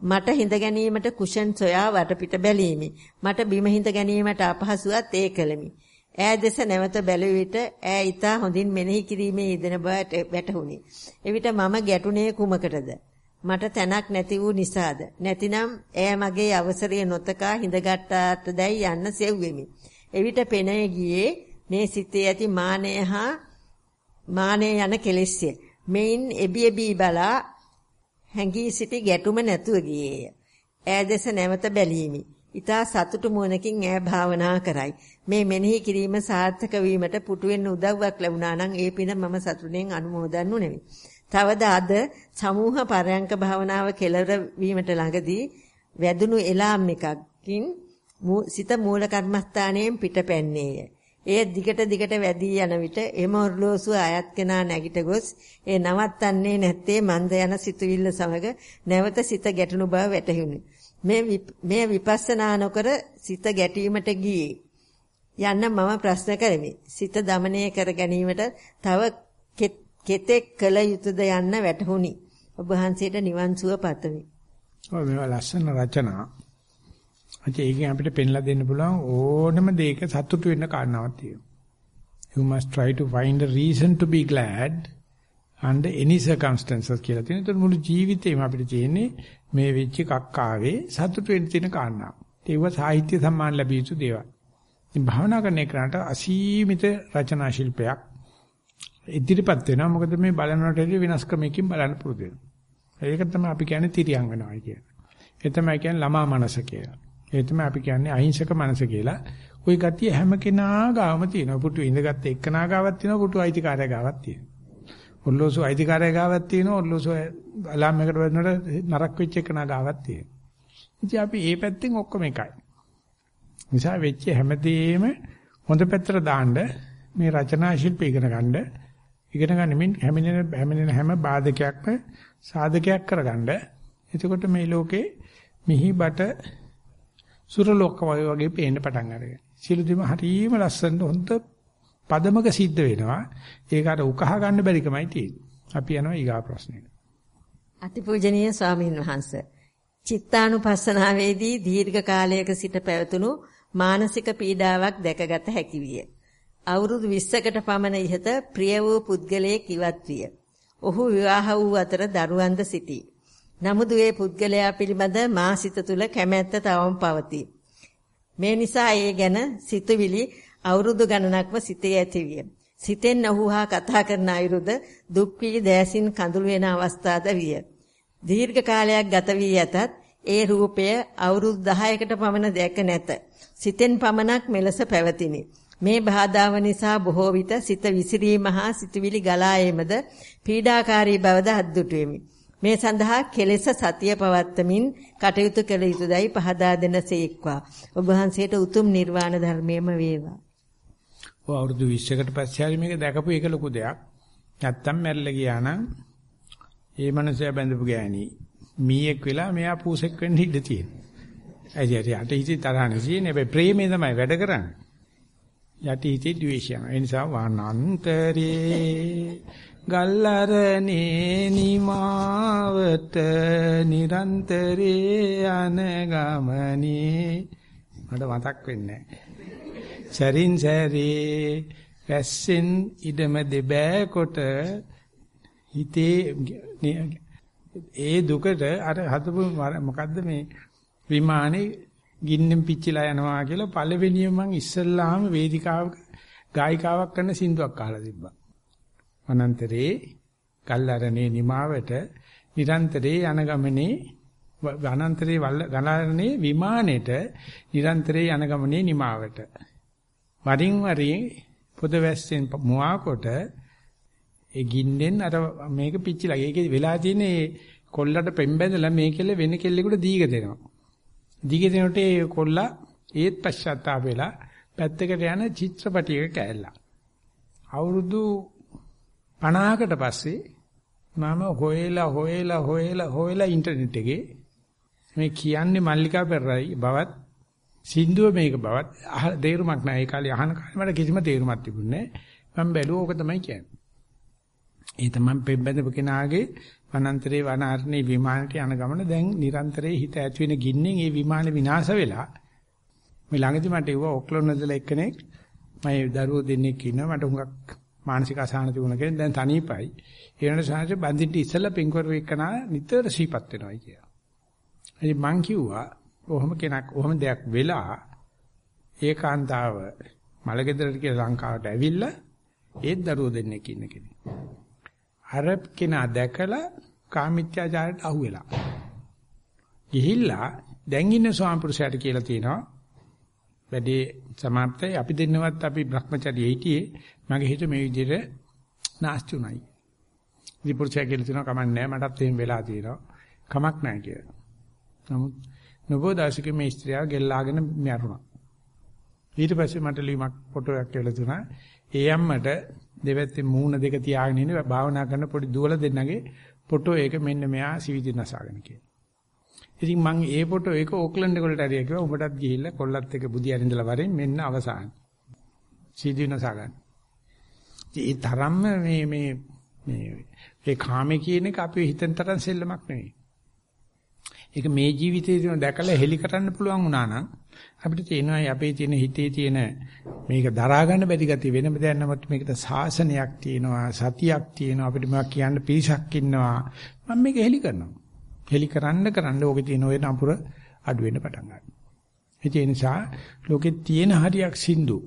Speaker 2: මට හිඳ ගැනීමට කුෂන් සොයා වටපිට බැලීමි. මට බිම හිඳ ගැනීමට අපහසුවත් ඒ කළමි. ඈ දෙස නැවත බැලුව විට ඈ ඊතා හොඳින් මෙනෙහි කිරීමේ යෙදෙන බවට වැටහුණි. එවිට මම ගැටුනේ කුමකටද? මට තැනක් නැති වූ නිසාද? නැතිනම් ඈ මගේ අවසරය නොතකා හිඳගත්තාට දැයි යන්න සෙව්වෙමි. එවිට පෙනී ගියේ මේ සිතේ ඇති මානය හා මානය යන කෙලෙස්ය. මෙයින් එබි එබි බලා හැඟී සිටි ගැටුම නැතුව ගියේය. ඈ දෙස නැවත බැලීමි. ඊතා සතුටු මුවනකින් ඈ භාවනා කරයි. මේ මෙනෙහි කිරීම සාර්ථක වීමට පුටුවෙන් උදව්වක් ලැබුණා නම් ඒ පින මම සතුටෙන් අනුමෝදන් වුනේමි. තවද අද සමූහ පරයන්ක භාවනාව කෙලවර වීමට ළඟදී වැදුණු එලාම් එකකින් සිත මූල කර්මස්ථානයෙන් පිටපැන්නේය. එය දිගට දිගට වැදී යන විට එම ඔර්ලෝසුව අයත් කෙනා නැගිට ගොස් ඒ නවත්තන්නේ නැත්තේ මන්ද යන සිතුවිල්ල සමග නැවත සිත ගැටුණු බව වැටහුණි. මේ මේ විපස්සනා නොකර සිත ගැටීමට ගියේ යන්න මම ප්‍රශ්න කරමි. සිත দমনය කර ගැනීමට තව කෙතෙක් කළ යුතුද යන්න වැටහුණි. ඔබ වහන්සේට නිවන් සුව පතමි.
Speaker 1: ඔය මේවා ලස්සන රචනා. අද ඒකෙන් අපිට පෙන්ලා දෙන්න පුළුවන් ඕනම දෙයක සතුටු වෙන්න කාරණාවක් තියෙනවා. You must try to find a reason to be glad under any circumstances කියලා තියෙන. ඒතර මුළු ජීවිතේම අපිට තියෙන්නේ මේ වෙච්ච කක්කාවේ සතුටු වෙන්න තියෙන කාරණා. ඒව සාහිත්‍ය සම්මාන ලැබිය යුතු දේවල්. ඉතින් භාවනා කරන එකට අසීමිත රචනා ශිල්පයක් ඉදිරිපත් වෙනවා. මොකද මේ බලනකොට වෙනස් ක්‍රමයකින් බලන්න පුරුදු වෙනවා. ඒක තමයි අපි කියන්නේ තිරියන් වෙනවා කියන්නේ. ඒ තමයි කියන්නේ ළමා මනස කියලා. ඒ තමයි අපි කියන්නේ අහිංසක මනස කියලා. ওই ගතිය හැම කෙනා ගාවම තියෙනවා. පුටු ඉඳගත්ත එක්කනා ගාවක් තියෙනවා. පුටු අයිතිකාරය ගාවක් තියෙනවා. ඔල්ලෝසු අයිතිකාරය ගාවක් තියෙනවා. ඔල්ලෝසු අලාම් එකට වැදුනට නරක වෙච්ච එක්කනා ගාවක් තියෙනවා. ඉතින් අපි මේ පැත්තෙන් ඔක්කොම එකයි. නිසා වෙච්ච හැමදේම හොඳ පැත්තට දාන්න මේ රචනා ශිල්ප ඉගෙන ගන්න ඉගෙන ගන්න හැමෙන හැමෙන හැම බාධකයක්ම සාධකයක් කරගන්න. එතකොට මේ ලෝකේ මිහි බට සුර ලෝක වගේ පේන්න පටන් අරගෙන. සියලු දෙම හරිම ලස්සනට හොඳ පදමක සිද්ධ වෙනවා. ඒක අර උකහා ගන්න බැරිකමයි තියෙන්නේ. අපි යනවා ඊගා ප්‍රශ්නෙට.
Speaker 2: අතිපූජනීය ස්වාමීන් වහන්සේ. චිත්තානුපස්සනාවේදී දීර්ඝ කාලයක සිට පැවතුණු මානසික පීඩාවක් දැකගත හැකි විය. අවුරුදු 20කට පමණ ඉහත ප්‍රිය වූ පුද්ගලයෙක් ඉවත් විය. ඔහු විවාහ වූ අතර දරුවන්ද සිටී. නමුත් ඒ පුද්ගලයා පිළිබඳ මා සිත තුළ කැමැත්ත තවම පවතී. මේ නිසා ඒ ගැන සිතුවිලි අවුරුදු ගණනක්ම සිතේ ඇති විය. සිතෙන් ඔහු හා කතා කරන අයුරුද දුක් වී දැසින් කඳුළු වෙන අවස්ථාද විය. දීර්ඝ කාලයක් ගත වී ඇතත් ඒ රූපය අවුරුදු 10කට පමණ දැක නැත. සිතෙන් පමණක් මෙලෙස පැවතිනි. මේ බාධාව නිසා බොහෝ විට සිත විසිරීම හා සිතවිලි ගලා ඒමද පීඩාකාරී බවද අද්දුටුවෙමි. මේ සඳහා කෙලෙස සතිය පවත්තමින් කටයුතු කළ යුතුයදයි පහදා දෙනසේක්වා. ඔබ වහන්සේට උතුම් නිර්වාණ ධර්මයේම වේවා.
Speaker 1: ඔය අවුරුදු 20කට පස්සේ හරි මේක දැකපු එක ලොකු දෙයක්. නැත්තම් මැරලා ගියා නම් ඒ මනුස්සයා බැඳපු ගෑණි මීයක් වෙලා මෙයා පූසෙක් වෙන්න ඉඩ තියෙනවා. ඇයි යට හිතේ තරහ නැසිනේ. හැබැයි ප්‍රේමේ තමයි වැඩ කරන්නේ. යටි හිතේ ද්වේෂය. ඒ නිසා වනාන්තරේ ගල්ලරනේ නිමාවත නිරන්තරේ අනගමනේ මට මතක් වෙන්නේ සරින් සැරේ රැස්සෙන් ඉදම දෙබෑ කොට හිතේ ඒ දුකට අර හදපු මොකද්ද මේ විමානේ ගින්නෙන් පිච්චිලා යනවා කියලා පළවෙනියම මං ඉස්සල්ලාම වේදිකාවක ගායිකාවක් කරන සින්දුවක් අහලා තිබ්බා. අනන්තරේ කල්ලාරණේ නිමාවට නිරන්තරේ යන ගමනේ අනන්තරේ ගලාරණේ විමානෙට නිරන්තරේ යන ගමනේ නිමාවට. වරින් වරින් පොද වැස්සෙන් මුවාකොට ඒ ගින්නෙන් අර මේක පිච්චිලා. ඒකේ වෙලා තියෙන්නේ කොල්ලට පෙම්බැඳලා මේකෙල්ල වෙන කෙල්ලෙකුට දීග දෙනවා. දිගේ දෙනකොට ඒ කොල්ලා ඒත් පශ්චාත්තාප වෙලා පැත්තකට යන චිත්‍රපටියක කෑල්ලා. අවුරුදු 50කට පස්සේ මම හොයලා හොයලා හොයලා හොයලා ඉන්ටර්නෙට් එකේ මේ කියන්නේ මල්ලිකා පෙරරයි බවත් සින්දුව මේක බවත් තේරුමක් නැහැ. ඒ කාලේ අහන කාලේ මට කිසිම තේරුමක් තිබුණේ නැහැ. මම බැලුවා ඕක තමයි කියන්නේ. ඒ තමයි පෙම්බැඳපු කෙනාගේ වනාන්තරේ වනාරණේ විමානට යන ගමන දැන් නිරන්තරයේ හිත ඇති වෙන ගින්නෙන් ඒ විමානේ විනාශ වෙලා මේ ළඟදි මට ඉව ඔක්ලොන් වලදලා එක්කෙනෙක් මම දරුවෝ දෙන්නෙක් ඉන්නවා මට හුඟක් මානසික අසහන තිබුණ කෙනෙක් දැන් තනීපයි ඒ වෙනස සාහස බන්දිට ඉස්සලා පින්කර වෙකනා නිතර සීපත් වෙනවා කියලා. ඉතින් මං කිව්වා ඔහොම කෙනෙක් ඔහොම දෙයක් වෙලා ඒකාන්තාව මලගෙදරට කියලා ලංකාවට ඇවිල්ලා ඒත් දරුවෝ දෙන්නෙක් ඉන්න කෙනෙක්. අර කෙනා දැකලා කාමිත්‍යාචාරයට අහු වෙලා. ගිහිල්ලා දැන් ඉන්න ස්වාමි පුරුෂයාට කියලා තියෙනවා වැඩේ સમાප්තයි අපි දෙන්නවත් අපි Brahmacharya හිටියේ මගේ හිත මේ විදිහට නාස්ති උනායි. ඉතින් පුරුෂයා කියලා තියෙනවා කමක් නැහැ මටත් එහෙම වෙලා තියෙනවා. කමක් නැහැ කියලා. නමුත් නබෝ දාසික මේ ස්ත්‍රියව ගෙල්ලාගෙන මැරුණා. ඊට පස්සේ මට ලියුමක් ෆොටෝ එකක් කියලා දුනා. ඒ අම්මට දෙවැත්තේ මූණ දෙක තියාගෙන ඉන්නේ භාවනා කරන පොඩි දුවල දෙන්නගේ ෆොටෝ එක මෙන්න මෙයා සිවිදි නසාගෙන කියලා. ඉතින් මම ඒ ෆොටෝ එක ඕක්ලන්ඩ් වලට ඇරියා කිව්වා උඹටත් ගිහිල්ලා කොල්ලත් එක්ක බුදියාට ඉඳලා වරෙන් මෙන්න අවසාන. සිවිදි නසාගන්න. ඒ තරම්ම මේ මේ මේ ඒ කාමේ කියන එක අපි හිතෙන් තරම් සෙල්ලමක් නෙවෙයි. ඒක මේ ජීවිතේදී දැකලා හෙලි කරන්න පුළුවන් වුණා නම් අපිට තේනවා අපේ තියෙන හිතේ තියෙන මේක දරා ගන්න බැරි ගතිය වෙනම දෙයක් නමුත් මේකට සාසනයක් තියෙනවා සතියක් තියෙනවා අපිට මේවා කියන්න පිරිසක් ඉන්නවා මම මේක හෙලි කරනවා හෙලි කරන්න කරන්න ඕකේ තියෙන ওই නපුර අඩු වෙන්න පටන් ගන්නවා. ඒ නිසා ලෝකේ තියෙන හරියක් සින්දු.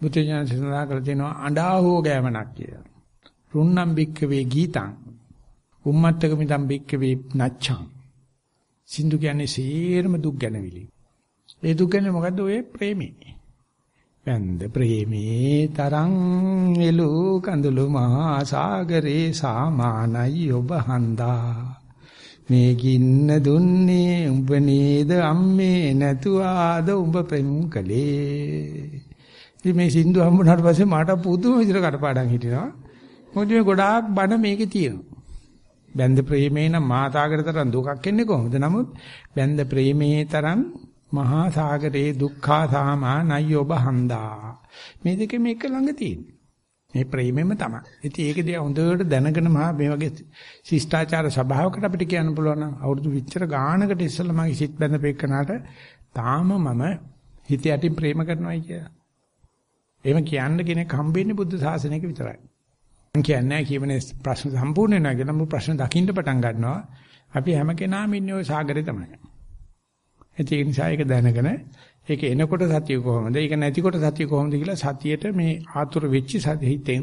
Speaker 1: බුදුජානක සඳහන් කර තියෙනවා අඬා හෝ ගෑමනක් කියලා. රුන්නම් බික්කවේ ගීතං. උම්මත්තක මිදම් බික්කවේ නච්ඡං. සින්දු කියන්නේ සේරම දුක් ගැනවිලි. ඒ දුක කියන්නේ මොකද්ද ඔය ප්‍රේමේ. වැන්ද ප්‍රේමේ තරං එළු කඳුළු මහා සාගරේ සාමානයි ඔබ හන්දා. මේ ගින්න දුන්නේ උඹ නේද අම්මේ නැතුවාද උඹ පෙම් කලේ ඉතින් මේ සින්දු හම්බුනාට පස්සේ මට පුදුම විදිහට කටපාඩම් හිටිනවා. මොකද මේ ගොඩාක් බණ මේකේ තියෙනවා. බැන්ද ප්‍රේමේ නම් මාතාගර තරම් දුකක් එන්නේ කොහොමද? නමුත් බැන්ද ප්‍රේමේ තරම් මහා සාගරේ දුක්ඛා සාමා නය්‍යොබ හන්දා. මේ දෙක මේක ළඟ තියෙන්නේ මේ ප්‍රේමෙම තමයි. ඉතින් ඒක දිහා හොඳට දැනගෙන මහා මේ වගේ ශිෂ්ටාචාර සභාවකට අපිට කියන්න පුළුවන් නම් අවුරුදු විතර ගානකට ඉස්සෙල්ලා මගේ සිත් බැඳපෙන්නට තාම මම හිත යටින් ප්‍රේම කරනවායි කියලා. එහෙම කියන්න කෙනෙක් හම්බෙන්නේ බුද්ධ ශාසනයක විතරයි. මම කියන්නේ කියමනේ ප්‍රශ්න සම්පූර්ණ වෙනවා කියලා මම ප්‍රශ්න දකින්න පටන් ගන්නවා. අපි හැම කෙනාම ඉන්නේ ওই සාගරේ තමයි. ඒ නිසා ඒක දැනගෙන ඒක එනකොට සතිය කොහොමද? ඒක නැතිකොට සතිය කොහොමද කියලා සතියට මේ ආතුර වෙච්ච හිතෙන්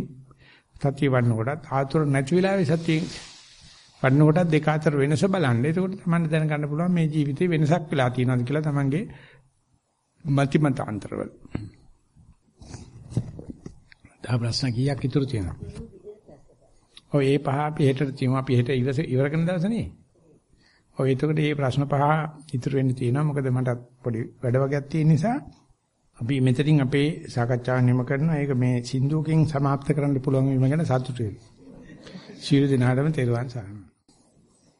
Speaker 1: සතිය වඩන කොටත් ආතුර නැති වෙලාවේ සතිය වඩන කොටත් දෙක අතර වෙනස බලන්න. එතකොට තමයි දැනගන්න පුළුවන් මේ ජීවිතේ වෙනසක් වෙලා තියෙනවද කියලා තමන්ගේ මතිමතාන්තරවල. දා ප්‍රශ්න කීයක් ඉතුරු තියෙනවද? ඔය ඒ පහ අපි හෙටට තියමු. අපි හෙට ඉවර කරන දවසනේ. ඔය එතකොට මේ ප්‍රශ්න පහ ඉතුරු වෙන්න තියෙනවා. මොකද මට පොඩි වැඩ වගේක් තියෙන නිසා අපි මෙතනින් අපේ සාකච්ඡාව නිම කරනවා. ඒක මේ සින්දුවකින් સમાප්ත කරන්න පුළුවන් වීම ගැන සතුටු වෙනවා. ශිරු දිනාටම තෙරුවන් සරණයි.